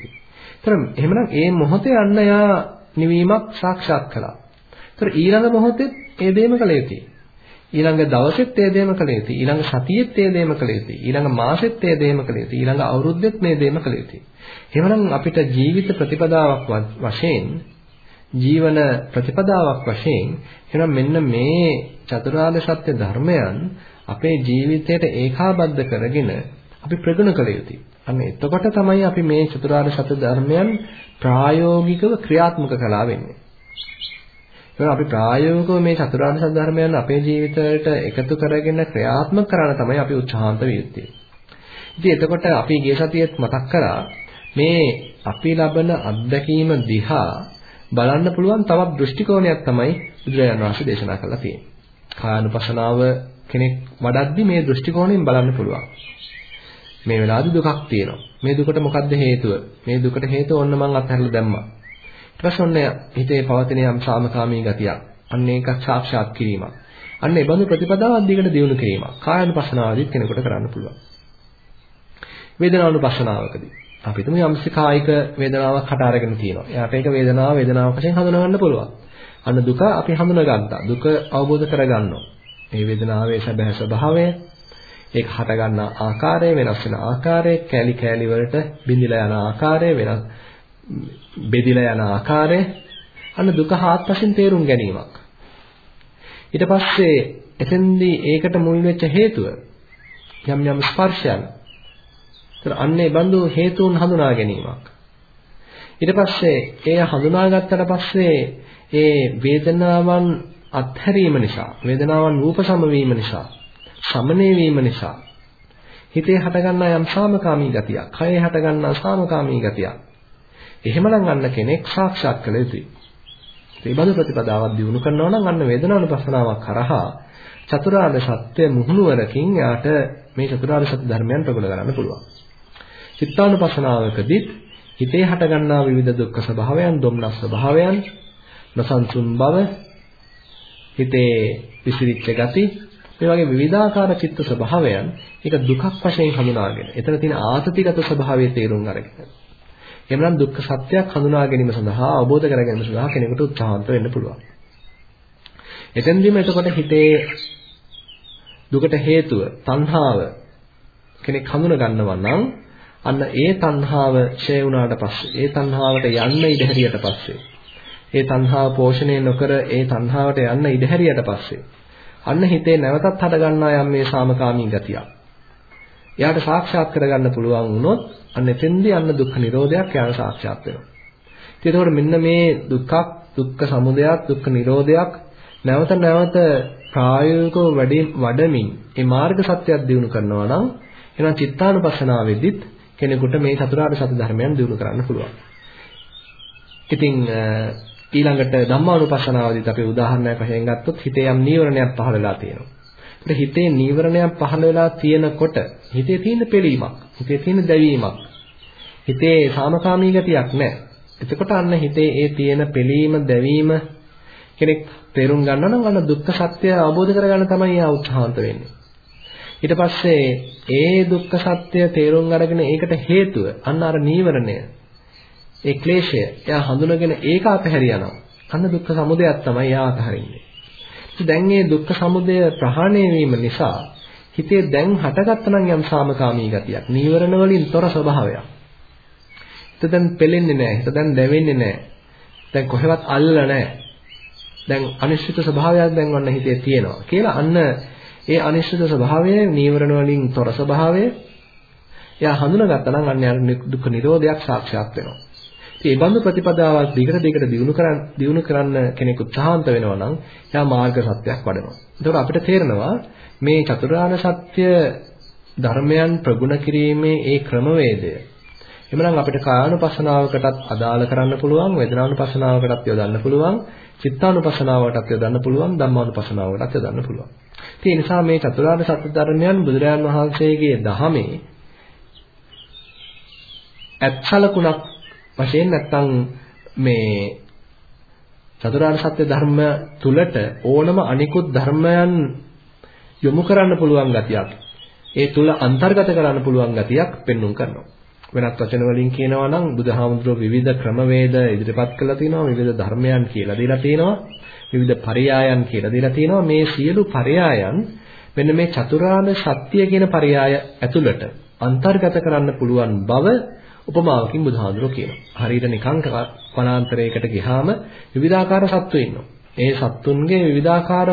ඒතර එහෙමනම් ඒ මොහොතේ අන්න යා නිවීමක් සාක්ෂාත් කළා. ඒතර ඊළඟ මොහොතේ ඒ දෙයම කළ යුතුයි. ඊළඟ දවසෙත් ඒ දෙයම කළ යුතුයි. ඊළඟ සතියෙත් ඒ දෙයම කළ යුතුයි. ඊළඟ මාසෙත් ඒ දෙයම කළ යුතුයි. ඊළඟ අවුරුද්දෙත් මේ දෙයම කළ යුතුයි. එහෙමනම් අපිට ජීවිත ප්‍රතිපදාවක් වශයෙන් ජීවන ප්‍රතිපදාවක් වශයෙන් එහෙනම් මෙන්න මේ චතුරාර්ය සත්‍ය ධර්මයන් අපේ ජීවිතයට ඒකාබද්ධ කරගෙන අපි ප්‍රගුණ කළ යුතුයි. අන්න එතකොට තමයි අපි මේ චතුරාර්ය සත්‍ය ධර්මයන් ප්‍රායෝගිකව ක්‍රියාත්මක කළා වෙන්නේ. එහෙනම් අපි ප්‍රායෝගිකව මේ චතුරාර්ය සත්‍ය ධර්මයන් අපේ ජීවිතයට එකතු කරගෙන ක්‍රියාත්මක කරන්න තමයි අපි උත්සාහන්ත විය යුත්තේ. ඉතින් එතකොට අපි ගිය සතියේත් මතක් කරා මේ අපි ලබන අත්දැකීම දිහා බලන්න පුළුවන් තවත් දෘෂ්ටි කෝණයක් තමයි බුදුරජාණන් වහන්සේ දේශනා කරලා තියෙන්නේ. කායानुපසනාව කෙනෙක් වඩද්දි මේ දෘෂ්ටි කෝණයෙන් බලන්න පුළුවන්. මේ වෙලාවේදී දුකක් තියෙනවා. මේ දුකට මොකද්ද හේතුව? මේ දුකට හේතුව ඔන්න මං අත්හැරලා දැම්මා. ඊට පස්සේ ඔන්න හිතේ පවතින යම් සාමකාමී ගතියක්. අන්න ඒක සාක්ෂාත් කිරීමක්. අන්න ඒ බඳු ප්‍රතිපදාවක් දිගට දියුණු කිරීමක්. කායानुපසනාවදිත් කෙනෙකුට කරන්න පුළුවන්. වේදනානුපසනාවකදී අපි හිතමු යම්සි කායික වේදනාවක් හට අරගෙන තියෙනවා. එයාට ඒක වේදනාව වේදනාවක් වශයෙන් හඳුනා ගන්න පුළුවන්. අන්න දුක අපි හඳුනාගත්තා. දුක අවබෝධ කරගන්නවා. මේ වේදනාවේ සැබෑ ස්වභාවය, ඒක හට ගන්න ආකාරය, වෙනස් වෙන ආකාරය, කැලි කැලි වලට බිඳිලා යන ආකාරය, වෙනස් බෙදිලා යන ආකාරය, අන්න දුක හාත්පසින් තේරුම් ගැනීමක්. ඊට පස්සේ එතෙන්දී ඒකට මුල් වෙච්ච හේතුව යම් යම් ස්පර්ශයන් ඒතර අන්නේ බඳු හේතුන් හඳුනා ගැනීමක්. ඊට පස්සේ ඒ හඳුනාගත්තට පස්සේ ඒ වේදනාවන් අත්හැරීම නිසා වේදනාවන් රූපසම වීම නිසා සමනය වීම නිසා හිතේ හටගන්නා යම් සාමකාමී ගතියක්, කයේ හටගන්නා සාමකාමී ගතියක්. එහෙමනම් අන්න කෙනෙක් සාක්ෂාත් කළ යුතුයි. ඒ බඳු ප්‍රතිපදාවක් දිනු කරනවා නම් අන්න වේදනානුපස්සනාවක් කරහා චතුරාර්ය සත්‍ය මුහුණුවරකින් යාට මේ චතුරාර්ය සත්‍ය ධර්මයන් ප්‍රගුණ කරන්න පුළුවන්. චිත්තානුපස්සනාවකදීත් හිතේ හටගන්නා විවිධ දුක්ඛ ස්වභාවයන්, දුම්නස් ස්වභාවයන්, නසන්සුන් බව, හිතේ විසිරිච්ච ගති, මේ වගේ විවිධාකාර චිත්ත ස්වභාවයන් ඒක දුකක් වශයෙන් හඳුනාගෙන, එතන තියෙන ආතතිගත ස්වභාවය තේරුම් අරගෙන. එhmenan දුක්ඛ සත්‍යයක් හඳුනා ගැනීම සඳහා අවබෝධ කර ගැනීම සඳහා කෙනෙකුට උත්සාහන්ත වෙන්න පුළුවන්. එතෙන්දීම එතකොට හිතේ දුකට හේතුව තණ්හාව කෙනෙක් හඳුනා ගන්නවා නම් අන්න ඒ තණ්හාව ඡය වුණාට පස්සේ ඒ තණ්හාවට යන්න ඉඩ හැරියට පස්සේ ඒ තණ්හාව පෝෂණය නොකර ඒ තණ්හාවට යන්න ඉඩ හැරියට පස්සේ අන්න හිතේ නැවතත් හට ගන්නා යම් මේ සාමකාමී ගතියක්. එයාට සාක්ෂාත් කරගන්න පුළුවන් වුණොත් අන්න එතෙන්දී අන්න දුක්ඛ නිරෝධයක් යාන සාක්ෂාත් වෙනවා. එතකොට මෙන්න මේ දුක්ඛ දුක්ඛ සමුදයක් දුක්ඛ නිරෝධයක් නැවත නැවත ප්‍රායෝගිකව වඩමින් මේ මාර්ග සත්‍යයක් දිනු කරනවා නම් එහෙනම් චිත්තානුපස්සනාවෙදිත් කෙනෙකුට මේ චතුරාර්ය සත්‍ය ධර්මයන් දිනු කරන්න පුළුවන්. ඉතින් ඊළඟට ධම්මානුපස්සනාවදිත් අපි උදාහරණයක් වශයෙන් ගත්තොත් හිතේ යම් නීවරණයක් පහළ වෙලා තියෙනවා. ඒත් හිතේ නීවරණයක් පහළ වෙලා තියෙනකොට හිතේ තියෙන පිළීමක්, හිතේ තියෙන දැවීමක්, හිතේ සාමකාමී ගතියක් නැහැ. එතකොට අන්න හිතේ ඒ තියෙන පිළීම, දැවීම කෙනෙක් තේරුම් ගන්නවා නම් අන්න දුක්ඛ සත්‍ය අවබෝධ කරගන්න තමයි එයා උත්සාහන්ත වෙන්නේ. ඊට පස්සේ ඒ දුක්ඛ සත්‍ය තේරුම් අරගෙන ඒකට හේතුව අන්න අර නීවරණය ඒ ක්ලේශය එයා හඳුනගෙන ඒක අපහැරියනවා. අන්න දුක්ඛ සමුදයක් තමයි එයා අතහරින්නේ. දැන් මේ දුක්ඛ සමුදය ප්‍රහාණය වීම නිසා හිතේ දැන් හටගත්තනම් යම් සාමකාමී ගතියක් නීවරණ වලින් තොර ස්වභාවයක්. හිත දැන් පෙලෙන්නේ නැහැ. හිත දැන් දැවෙන්නේ නැහැ. දැන් කොහෙවත් අල්ල නැහැ. දැන් අනිශ්චිත ස්වභාවයක් දැන් වන්න හිතේ තියෙනවා කියලා අන්න ඒ අනිශ්චිත ස්වභාවය නීවරණ වලින් තොර ස්වභාවය එයා හඳුනාගත්තා නම් අන්න යාර දුක්ඛ නිරෝධයක් සාක්ෂාත් වෙනවා. ඉතින් මේ බඳු ප්‍රතිපදාවක් දිගට දිගට දියුණු කරන්න දියුණු කරන්න කෙනෙකු උත්සාහන්ත වෙනවා නම් එයා මාර්ග සත්‍යයක් වඩනවා. එතකොට අපිට තේරෙනවා මේ චතුරාර්ය සත්‍ය ධර්මයන් ප්‍රගුණ කිරීමේ ඒ ක්‍රමවේදය එමනම් අපිට කායानुපස්සනාවකටත් අදාළ කරන්න පුළුවන් වේදනානුපස්සනාවකටත් යොදන්න පුළුවන් චිත්තානුපස්සනාවකටත් යොදන්න පුළුවන් ධම්මානුපස්සනාවකටත් යොදන්න පුළුවන්. ඒ නිසා මේ චතුරාර්ය සත්‍ය ධර්මයන් බුදුරජාන් වහන්සේගේ දහමේ ඇත්සලකුණක් වශයෙන් නැත්තම් මේ චතුරාර්ය සත්‍ය ධර්ම තුලට ඕනම අනිකුත් ධර්මයන් යොමු කරන්න පුළුවන් ගතියක් ඒ තුල අන්තර්ගත කරන්න පුළුවන් ගතියක් පෙන්눔 කරනවා. වෙනත් වචන වලින් කියනවා නම් බුදුහාමුදුරුවෝ විවිධ ක්‍රමවේද ඉදිරිපත් කළා තියෙනවා විවිධ ධර්මයන් කියලා දීලා තියෙනවා විවිධ පරයායන් කියලා දීලා තියෙනවා මේ සියලු පරයායන් මෙන්න මේ චතුරාර්ය සත්‍ය කියන පරයාය ඇතුළට අන්තර්ගත කරන්න පුළුවන් බව උපමාවකින් බුදුහාඳුරෝ කියනවා. හරියට නිකන් වනාන්තරයකට ගියාම විවිධාකාර සත්තු ඉන්නවා. ඒ සත්තුන්ගේ විවිධාකාර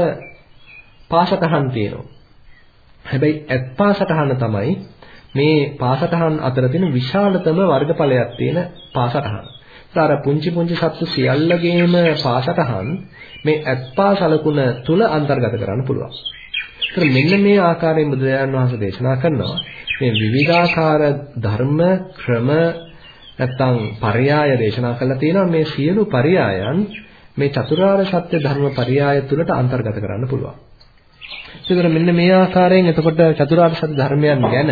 පාසටහන් තියෙනවා. හැබැයි ඇත් පාසටහන තමයි මේ පාසටහන් අතර තියෙන විශාලතම වර්ගඵලයක් තියෙන පාසටහන. අර පුංචි පුංචි සත්තු සියල්ලගේම පාසටහන් මේ ඇත්පා සලකුණ තුල අන්තර්ගත කරන්න පුළුවන්. ඒතර මෙන්න මේ ආකාරයෙන් බුදුරජාණන් වහන්සේ දේශනා කරනවා මේ විවිධාකාර ධර්ම ක්‍රම නැත්තම් පරයාය දේශනා කරලා තියෙනවා මේ සියලු පරයායන් මේ චතුරාර්ය සත්‍ය ධර්ම පරයාය තුලට අන්තර්ගත කරන්න පුළුවන්. ඒකතර මෙන්න මේ ආකාරයෙන් එතකොට චතුරාර්ය සත්‍ය ධර්මයන් ගැන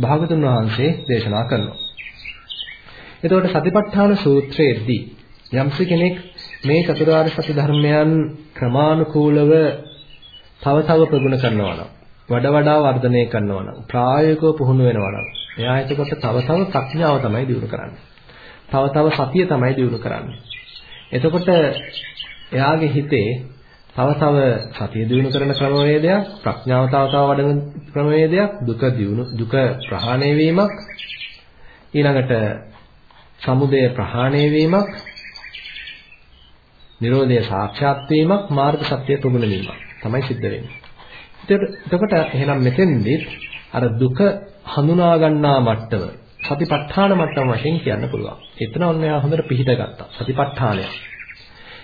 භාගතුන් වහන්සේ දේශනා කරනවා. එතකොට සතිපට්ඨාන සූත්‍රයේදී යම්ස කෙනෙක් මේ චතුරාර්ය සත්‍ය ධර්මයන් ක්‍රමානුකූලව තව තව ප්‍රගුණ කරනවා නම් වඩා වඩා වර්ධනය කරනවා නම් ප්‍රායෝගිකව පුහුණු වෙනවා නම් එයා එතකොට තව තව ප්‍රඥාව තමයි දියුණු කරන්නේ. තව තව සතිය තමයි දියුණු කරන්නේ. එතකොට එයාගේ හිතේ තව තව සතිය දියුණු කරන ක්‍රමවේදයක් ප්‍රඥාව තව තව වඩන ක්‍රමවේදයක් දුක දියුණු දුක ප්‍රහාණය වීමක් ඊළඟට සමුදය ප්‍රහාණය වීමක් නිරෝධය සාක්ෂාත් වීමක් මාර්ග සත්‍ය ප්‍රගුණ වීමක් තමයි සිද්ධ වෙන්නේ. එතකොට එහෙනම් මෙතෙන්දී අර දුක හඳුනා ගන්නා මට්ටම සතිපට්ඨාන මට්ටම වශයෙන් කියන්න පුළුවන්. එතන ඔන්න එයා හොඳට පිළිහිට ගත්තා. සතිපට්ඨානය.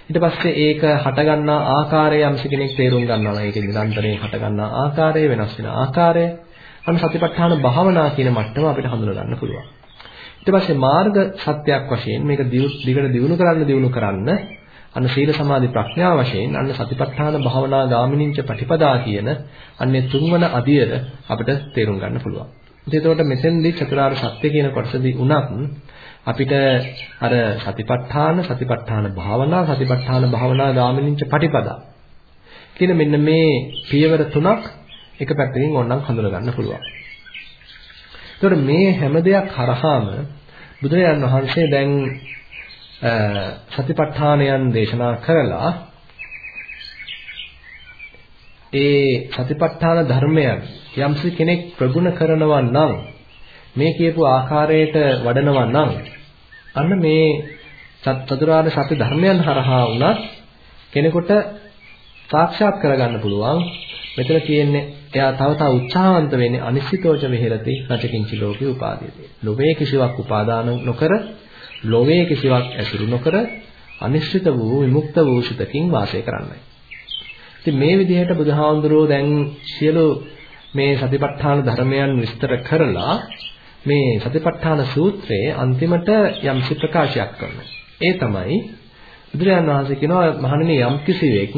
ඊට පස්සේ ඒක හටගන්නා ආකාරය යම්ස කෙනෙක් තේරුම් ගන්නවා නම් ඒක නිරන්තරයෙන් හටගන්නා ආකාරය වෙනස් වෙන ආකාරය අන්න සතිපට්ඨාන භාවනා කියන මට්ටම අපිට හඳුනා ගන්න පුළුවන්. ඊට පස්සේ මාර්ග සත්‍යයක් වශයෙන් මේක දිගට දියුණු කරන්න දියුණු කරන්න අන්න සීල සමාධි ප්‍රඥා වශයෙන් අන්න සතිපට්ඨාන භාවනා ගාමිනින්ච පටිපදා කියන අන්නේ තුන්වන අදියර අපිට තේරුම් ගන්න පුළුවන්. එතකොට මෙතෙන්දී චතුරාර්ය සත්‍ය කියන කොටසදී උනත් අපිට අර සතිපට්ඨාන සතිපට්ඨාන භාවනා සතිපට්ඨාන භාවනා ගාමිනින්ච පටිපදා කියන මෙන්න මේ පියවර තුනක් එක පැත්තකින් ඕනනම් හඳුනා ගන්න පුළුවන්. එතකොට මේ හැම දෙයක් හරහාම බුදුරජාන් වහන්සේ දැන් සතිපට්ඨානයන් දේශනා කරලා ඒ සතිපට්ඨාන ධර්මයන් යම්සි කෙනෙක් ප්‍රගුණ කරනවා නම් මේ කියපු ආකාරයට වඩනවා නම් අන්න මේ චතුරාර්ය සත්‍ය ධර්මයන් හරහා වුණත් කෙනෙකුට සාක්ෂාත් කරගන්න පුළුවන්. මෙතන කියන්නේ එයා තව තව උත්සාහවන්ත වෙන්නේ අනිශ්චිතෝච විහෙරති රචකින්චි ලෝකේ උපාදීයති. ලෝභයේ කිසිවක් උපාදාන නොකර ලෝකයේ කිසිවක් ඇසුරු නොකර අනිශ්චිත වූ විමුක්ත වූ සිතකින් වාසය කරන්නයි. ඉතින් මේ විදිහට බුදුහාඳුරෝ දැන් සියලු මේ සතිපට්ඨාන ධර්මයන් විස්තර කරලා මේ සතිපට්ඨාන සූත්‍රයේ අන්තිමට යම්සි ප්‍රකාශයක් කරනවා. ඒ තමයි බුදුරජාණන් වහන්සේ කියනවා මහණෙනි යම් කිසිවෙක්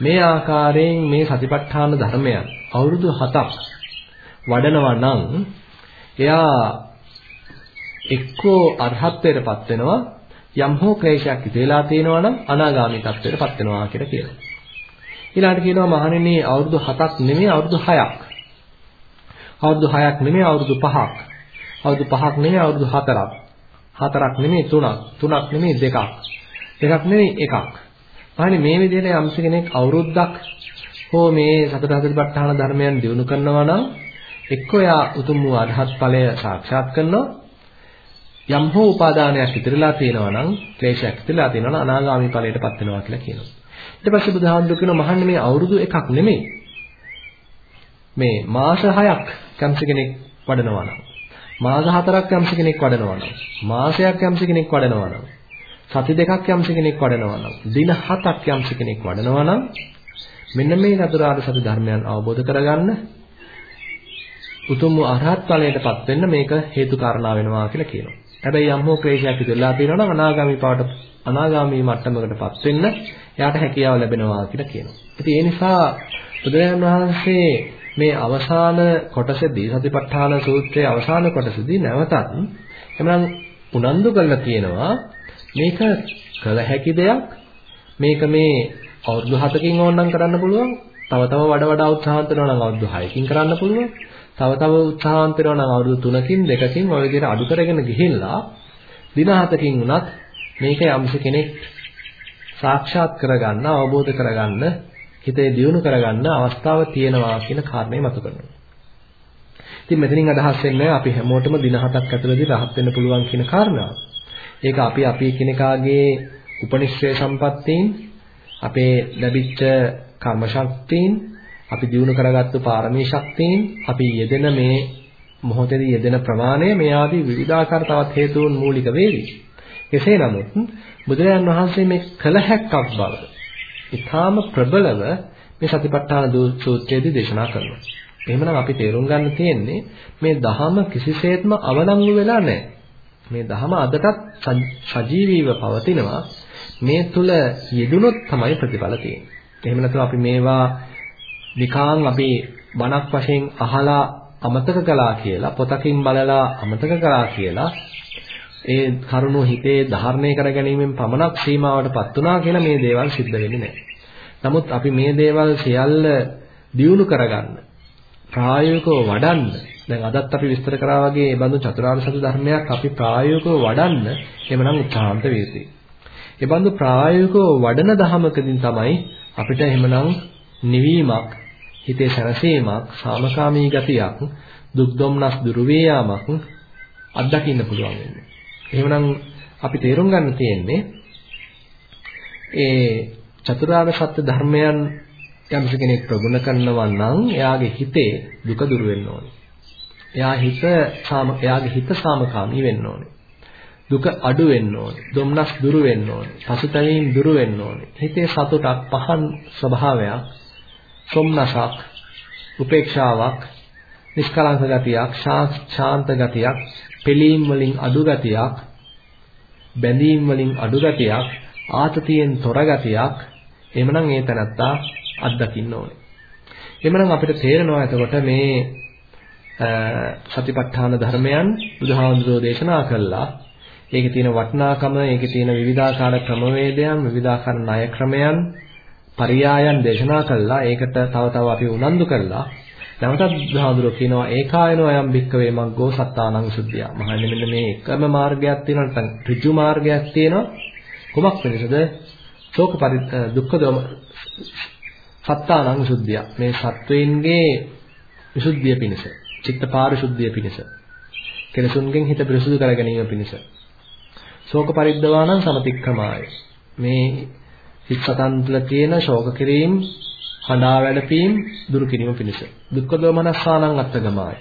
මේ ආකාරයෙන් මේ සතිපට්ඨාන ධර්මයන් අවුරුදු 7ක් වඩනවා නම් එයා එක්කෝ අරහත්ත්වයටපත් වෙනවා යම් හෝ ක්ලේශයක් ඉතේලා තියෙනවා නම් අනාගාමී තත්ත්වයටපත් වෙනවා කියලා කියනවා. ඊළඟට කියනවා මහණෙනි අවුරුදු 7ක් නෙමෙයි අවුරුදු 6ක්. අවුරුදු 6ක් නෙමෙයි අවුරුදු 5ක්. අවුරුදු 5ක් නෙමෙයි අවුරුදු 4ක්. 4ක් නෙමෙයි 3ක්. 3ක් නෙමෙයි 2ක්. දෙකක් නෙමෙයි එකක්. මහණනි මේ විදිහට යම්ස කෙනෙක් අවුරුද්දක් හෝ මේ සතර හතරපට්ඨාන ධර්මයන් දිනු කරනවා නම් එක්ක එයා උතුම් වූ අරහත් ඵලය සාක්ෂාත් කරනවා යම් හෝ උපාදානයක් ඉතිරලා තියෙනවා නම් ක්ලේශයක් ඉතිරලා තියෙනවා නම් අනාගාමී ඵලයටපත් වෙනවා කියලා කියනවා. ඊට පස්සේ බුදුහාමුදුරු කියනවා මහන්නේ මේ අවුරුදු එකක් නෙමෙයි. මේ මාස 6ක් කම්ස කෙනෙක් වඩනවා නම් මාස 4ක් යම්ස කෙනෙක් වඩනවා නම් මාසයක් යම්ස කෙනෙක් වඩනවා නම් සති දෙකක් යම්ස කෙනෙක් වඩනවා නම් දින 7ක් යම්ස කෙනෙක් වඩනවා නම් මෙන්න මේ චතුරාර්ය සත්‍ය ධර්මයන් අවබෝධ කරගන්න උතුම් අරහත් ඵලයටපත් වෙන්න මේක හේතු කාරණා වෙනවා කියලා කියනවා. හැබැයි යම් හෝ ක්ලේශයක් ඉදලා තියෙනවා නම් අනාගාමී පාට අනාගාමී මට්ටමකටපත් වෙන්න එයාට හැකියාව ලැබෙනවා කියලා කියනවා. ඉතින් ඒ නිසා බුදුරජාණන් වහන්සේ මේ අවසාන කොටසදී සතිපට්ඨාන සූත්‍රයේ අවසාන කොටසදී නැවතත් එමනම් උනන්දු කරලා තියෙනවා මේක කළ හැකි දෙයක් මේක මේ අවුරුදු 7කින් ඕනනම් කරන්න පුළුවන් තව තව වඩා වඩා උත්සාහන්ත වෙනවා නම් අවුරුදු 6කින් කරන්න පුළුවන් තව තව උත්සාහන්ත වෙනවා නම් අවුරුදු 3කින් 2කින් ඔය විදිහට අඩු කරගෙන ගිහිල්ලා දින 7කින් උනත් මේක යම්ස කෙනෙක් සාක්ෂාත් කරගන්න අවබෝධ කරගන්න හිතේ දියුණු කරගන්න අවස්ථාව තියෙනවා කියන කාරණේ මතු කරනවා. ඉතින් මෙතනින් අදහස් වෙන්නේ අපි හැමෝටම දින 7ක් ඇතුළතදී rahat වෙන්න පුළුවන් කියන කාරණාව. ඒක අපි අපි එකිනෙකාගේ උපනිශ්‍රේ සම්පත්තීන් අපේ ලැබිච්ච කර්ම ශක්තියින් අපි දිනු කරගත්තු පාරමී ශක්තියින් අපි යෙදෙන මේ මොහොතේදී යෙදෙන ප්‍රමාණය මේ ආදී විවිධාකාර තවත් හේතුන් මූලික වේවි. කෙසේ නමුත් බුදුරජාන් වහන්සේ මේ කල හැක්කක් බව ඊටාම ප්‍රබලව මේ සතිපට්ඨාන සූත්‍රයේදී දේශනා කරනවා. එහෙමනම් අපි තේරුම් ගන්න තියෙන්නේ මේ දහම කිසිසේත්ම අවලංගු වෙලා නැහැ. මේ දහම අදටත් සජීවීව පවතිනවා. මේ තුල යෙදුනොත් තමයි ප්‍රතිඵල තියෙන්නේ. එහෙම නැත්නම් අපි මේවා නිකාන් අපි බණක් වශයෙන් අහලා අමතක කළා කියලා පොතකින් බලලා අමතක කළා කියලා ඒ කරුණු හිතේ ධාරණය කර ගැනීමෙන් පමණක් සීමාවටපත් වුණා කියලා මේ දේවල් සිද්ධ වෙන්නේ නැහැ. නමුත් අපි මේ දේවල් සියල්ල දියුණු කරගන්න ප්‍රායෝගිකව වඩන්න දැන් අදත් අපි විස්තර කරා වගේ මේ බඳු චතුරාර්ය සත්‍ය ධර්මයක් අපි ප්‍රායෝගිකව වඩන්න එමනම් උත්සාහන්ත වේසි. ඒ බඳු ප්‍රායෝගිකව වඩන ධමකකින් තමයි අපිට එහෙමනම් නිවීමක් හිතේ සැනසීමක් සාමකාමී ගතියක් දුක් දුම්නස් දුරු වේයාමක් අත්දකින්න පුළුවන් වෙන්නේ. එහෙමනම් අපි තේරුම් ගන්න තියෙන්නේ ඒ චතුරාර්ය සත්‍ය ධර්මයන් යම්ස කෙනෙක් ප්‍රගුණ කරනවා නම් එයාගේ හිතේ දුක දුරු වෙන්න ඕනේ. එයා හිත සාම එයාගේ හිත සාමකාමී වෙන්න ඕනේ. දුක අඩු වෙන්න ඕනේ. දුම්නස් දුරු වෙන්න ඕනේ. පසුතැවීම් දුරු වෙන්න ඕනේ. හිතේ සතුටක් පහන් ස්වභාවයක්, සොම්නසක්, උපේක්ෂාවක්, නිෂ්කලංක ගතියක්, ශාන්ත ගතියක්, පිළීම් වලින් අඩු ගතියක්, බැඳීම් වලින් අඩු ගතියක්, ආතතියෙන් තොර ගතියක් එහෙමනම් ඒ තනත්තා අත්දකින්න ඕනේ. එහෙමනම් අපිට තේරෙනවා එතකොට මේ සතිපට්ඨාන ධර්මයන් බුදුහාමුදුරෝ දේශනා කළා. ඒකේ තියෙන වටිනාකම, ඒකේ තියෙන විවිධාකාර ක්‍රමවේදයන්, විවිධාකාර ණය ක්‍රමයන්, පරියායන් දේශනා කළා. ඒකට තව තව අපි උනන්දු කළා. නැවතත් බුදුහාමුදුරෝ කියනවා ඒකායනෝ අයම් භික්කවේ මග්ගෝ සත්තානං සුද්ධිය. මහන්නේ මෙන්න මේ එකම මාර්ගයක් තියෙනවා නැත්නම් ඍජු මාර්ගයක් තියෙනවා. කොමක් වෙනසද? ශෝක පරි දුක්ඛ දම සත්තානං සුද්ධිය. මේ සත්වයින්ගේ විසුද්ධිය පිණිස, චිත්ත පාරිශුද්ධිය පිණිස. කෙලසුන්ගෙන් හිත පිරිසුදු කර ගැනීම පිණිස. ශෝක පරිද්දවාණං සමතික්‍රමාය. මේ හිත සතන් තුළ තියෙන ශෝක කිරීම හඬා වැඩපීම් දුරු කිරීම පිණිස. දුක්ඛ දෝමනස්සානං අත්තගමාය.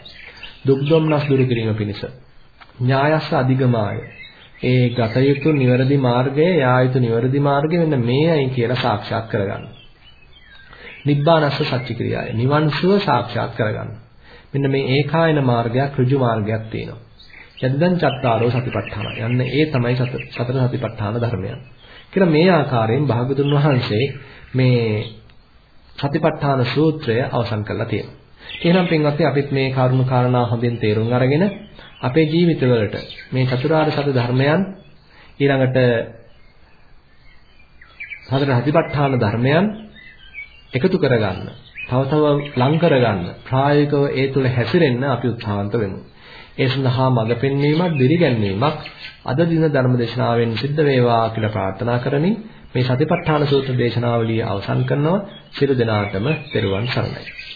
දුක් දොම්නස් දුරු කිරීම පිණිස. ඥායස්ස අධිගමාය. ඒ ගත යුතු නිවැරදි මාර්ගය, යා යුතු නිවැරදි මාර්ගය මෙන්න මේයි කියලා සාක්ෂාත් කරගන්න. නිබ්බානස්ස සත්‍ය ක්‍රියාවයි. නිවන් සුව සාක්ෂාත් කරගන්න. මෙන්න මේ ඒකායන මාර්ගයක් ඍජු මාර්ගයක් තියෙනවා. යදිදන් චත්තාරෝ සතිපට්ඨාන. යන්න ඒ තමයි සතර සතිපට්ඨාන ධර්මයන්. කියලා මේ ආකාරයෙන් භාගතුන් වහන්සේ මේ සතිපට්ඨාන සූත්‍රය අවසන් කරලා තියෙනවා. එහෙනම් පින්වත්නි අපිත් මේ කරුණු කාරණා හොඳින් තේරුම් අරගෙන අපේ ජීවිතවලට මේ චතුරාර්ය සත්‍ය ධර්මයන් ඊළඟට සතර සතිපට්ඨාන ධර්මයන් එකතු කරගන්න, තව තව ලං කරගන්න, ප්‍රායෝගිකව ඒ තුල හැසිරෙන්න අපි උත්සාහන්ත වෙමු. ඒ සඳහා මඟ පෙන්වීමක්, දිරිගැන්වීමක් අද දින ධර්ම දේශනාවෙන් සිද්ධ වේවා කියලා ප්‍රාර්ථනා කරමින් මේ සතිපට්ඨාන සූත්‍ර දේශනාවලිය අවසන් කරනවා. සියලු දෙනාටම තෙරුවන් සරණයි.